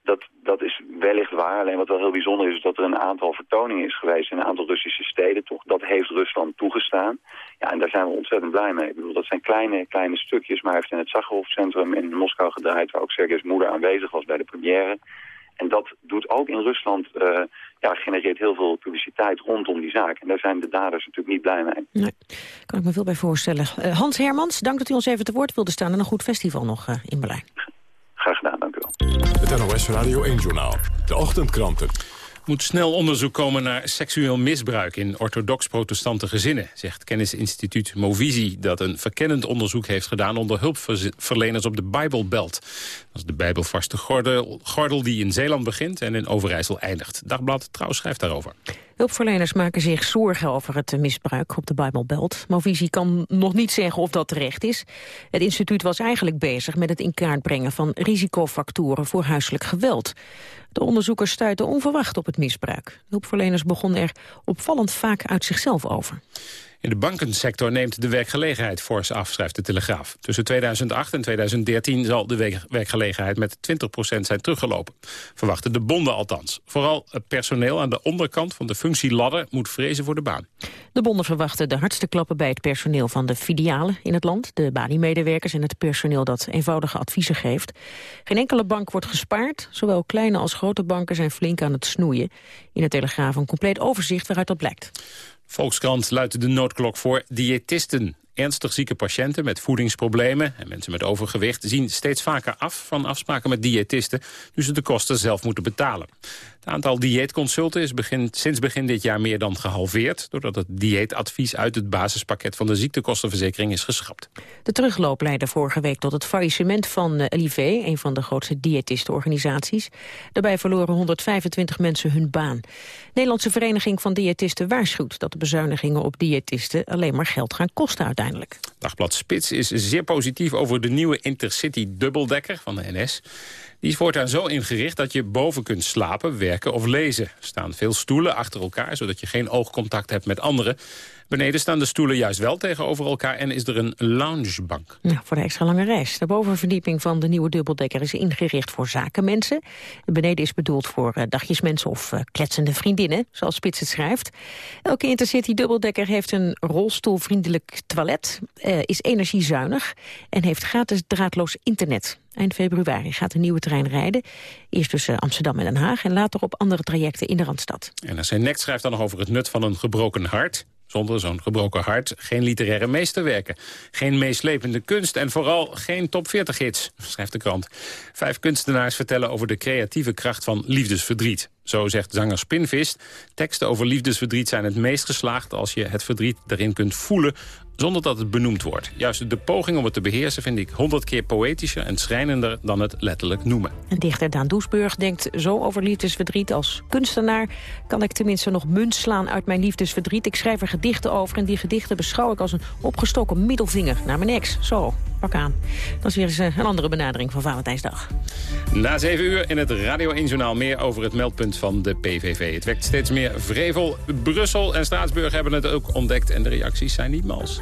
dat, dat is wellicht waar. Alleen wat wel heel bijzonder is, is dat er een aantal vertoningen is geweest in een aantal Russische steden. Toch, dat heeft Rusland toegestaan. Ja, en daar zijn we ontzettend blij mee. Ik bedoel, dat zijn kleine, kleine stukjes, maar hij heeft in het Sakharov-centrum in Moskou gedraaid, waar ook Sergej's moeder aanwezig was bij de première. En dat doet ook in Rusland, uh, ja, genereert heel veel publiciteit rondom die zaak. En daar zijn de daders natuurlijk niet blij mee. Nee, kan ik me veel bij voorstellen. Uh, Hans Hermans, dank dat u ons even te woord wilde staan en een goed festival nog uh, in Berlijn. Het NOS Radio 1-journaal. De ochtendkranten moet snel onderzoek komen naar seksueel misbruik in orthodox-protestante gezinnen, zegt kennisinstituut Movisi, dat een verkennend onderzoek heeft gedaan onder hulpverleners op de Bijbelbelt. Dat is de Bijbelvaste gordel, gordel die in Zeeland begint en in Overijssel eindigt. Dagblad Trouw schrijft daarover. Hulpverleners maken zich zorgen over het misbruik op de Bijbelbelt. Movisie kan nog niet zeggen of dat terecht is. Het instituut was eigenlijk bezig met het in kaart brengen van risicofactoren voor huiselijk geweld. De onderzoekers stuiten onverwacht op het misbruik. Hulpverleners begonnen er opvallend vaak uit zichzelf over. In de bankensector neemt de werkgelegenheid fors af, schrijft de Telegraaf. Tussen 2008 en 2013 zal de werkgelegenheid met 20% zijn teruggelopen. Verwachten de bonden althans. Vooral het personeel aan de onderkant van de functieladder moet vrezen voor de baan. De bonden verwachten de hardste klappen bij het personeel van de filialen in het land. De baniemedewerkers en het personeel dat eenvoudige adviezen geeft. Geen enkele bank wordt gespaard. Zowel kleine als grote banken zijn flink aan het snoeien. In de Telegraaf een compleet overzicht waaruit dat blijkt. Volkskrant luidt de noodklok voor diëtisten. Ernstig zieke patiënten met voedingsproblemen en mensen met overgewicht... zien steeds vaker af van afspraken met diëtisten... nu ze de kosten zelf moeten betalen. Het aantal dieetconsulten is begin, sinds begin dit jaar meer dan gehalveerd... doordat het dieetadvies uit het basispakket van de ziektekostenverzekering is geschrapt. De terugloop leidde vorige week tot het faillissement van eh, LIV... een van de grootste diëtistenorganisaties. Daarbij verloren 125 mensen hun baan. Nederlandse Vereniging van Diëtisten waarschuwt... dat de bezuinigingen op diëtisten alleen maar geld gaan kosten uiteindelijk. Dagblad Spits is zeer positief over de nieuwe Intercity dubbeldekker van de NS... Die is voortaan zo ingericht dat je boven kunt slapen, werken of lezen. Er staan veel stoelen achter elkaar, zodat je geen oogcontact hebt met anderen. Beneden staan de stoelen juist wel tegenover elkaar en is er een loungebank. Nou, voor de extra lange reis. De bovenverdieping van de nieuwe dubbeldekker is ingericht voor zakenmensen. De beneden is bedoeld voor uh, dagjesmensen of uh, kletsende vriendinnen, zoals Spits het schrijft. Elke Intercity dubbeldekker heeft een rolstoelvriendelijk toilet, uh, is energiezuinig en heeft gratis draadloos internet. Eind februari gaat de nieuwe trein rijden. Eerst tussen Amsterdam en Den Haag en later op andere trajecten in de Randstad. En zijn nek schrijft dan nog over het nut van een gebroken hart. Zonder zo'n gebroken hart geen literaire meesterwerken. Geen meeslepende kunst en vooral geen top 40 hits, schrijft de krant. Vijf kunstenaars vertellen over de creatieve kracht van liefdesverdriet. Zo zegt zanger Spinvist, teksten over liefdesverdriet zijn het meest geslaagd... als je het verdriet erin kunt voelen zonder dat het benoemd wordt. Juist de poging om het te beheersen vind ik honderd keer poëtischer en schrijnender dan het letterlijk noemen. En dichter Daan Doesburg denkt zo over liefdesverdriet als kunstenaar kan ik tenminste nog munt slaan uit mijn liefdesverdriet. Ik schrijf er gedichten over en die gedichten beschouw ik als een opgestoken middelvinger naar mijn ex. Zo, pak aan. Dat is weer eens eh, een andere benadering van Valentijnsdag. Na zeven uur in het Radio 1 Journaal meer over het meldpunt van de PVV. Het wekt steeds meer vrevel. Brussel en Straatsburg hebben het ook ontdekt en de reacties zijn niet mals.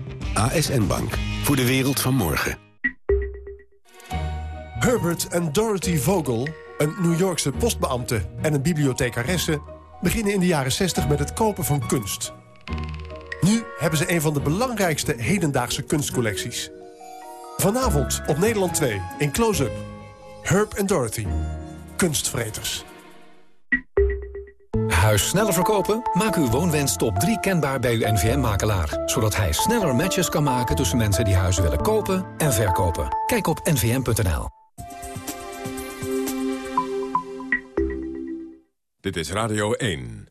ASN Bank, voor de wereld van morgen. Herbert en Dorothy Vogel, een New Yorkse postbeambte en een bibliothecaresse... beginnen in de jaren 60 met het kopen van kunst. Nu hebben ze een van de belangrijkste hedendaagse kunstcollecties. Vanavond op Nederland 2 in Close-Up. Herb en Dorothy. Kunstvreters. Huis sneller verkopen? Maak uw woonwens top 3 kenbaar bij uw NVM-makelaar. Zodat hij sneller matches kan maken tussen mensen die huizen willen kopen en verkopen. Kijk op nvm.nl. Dit is Radio 1.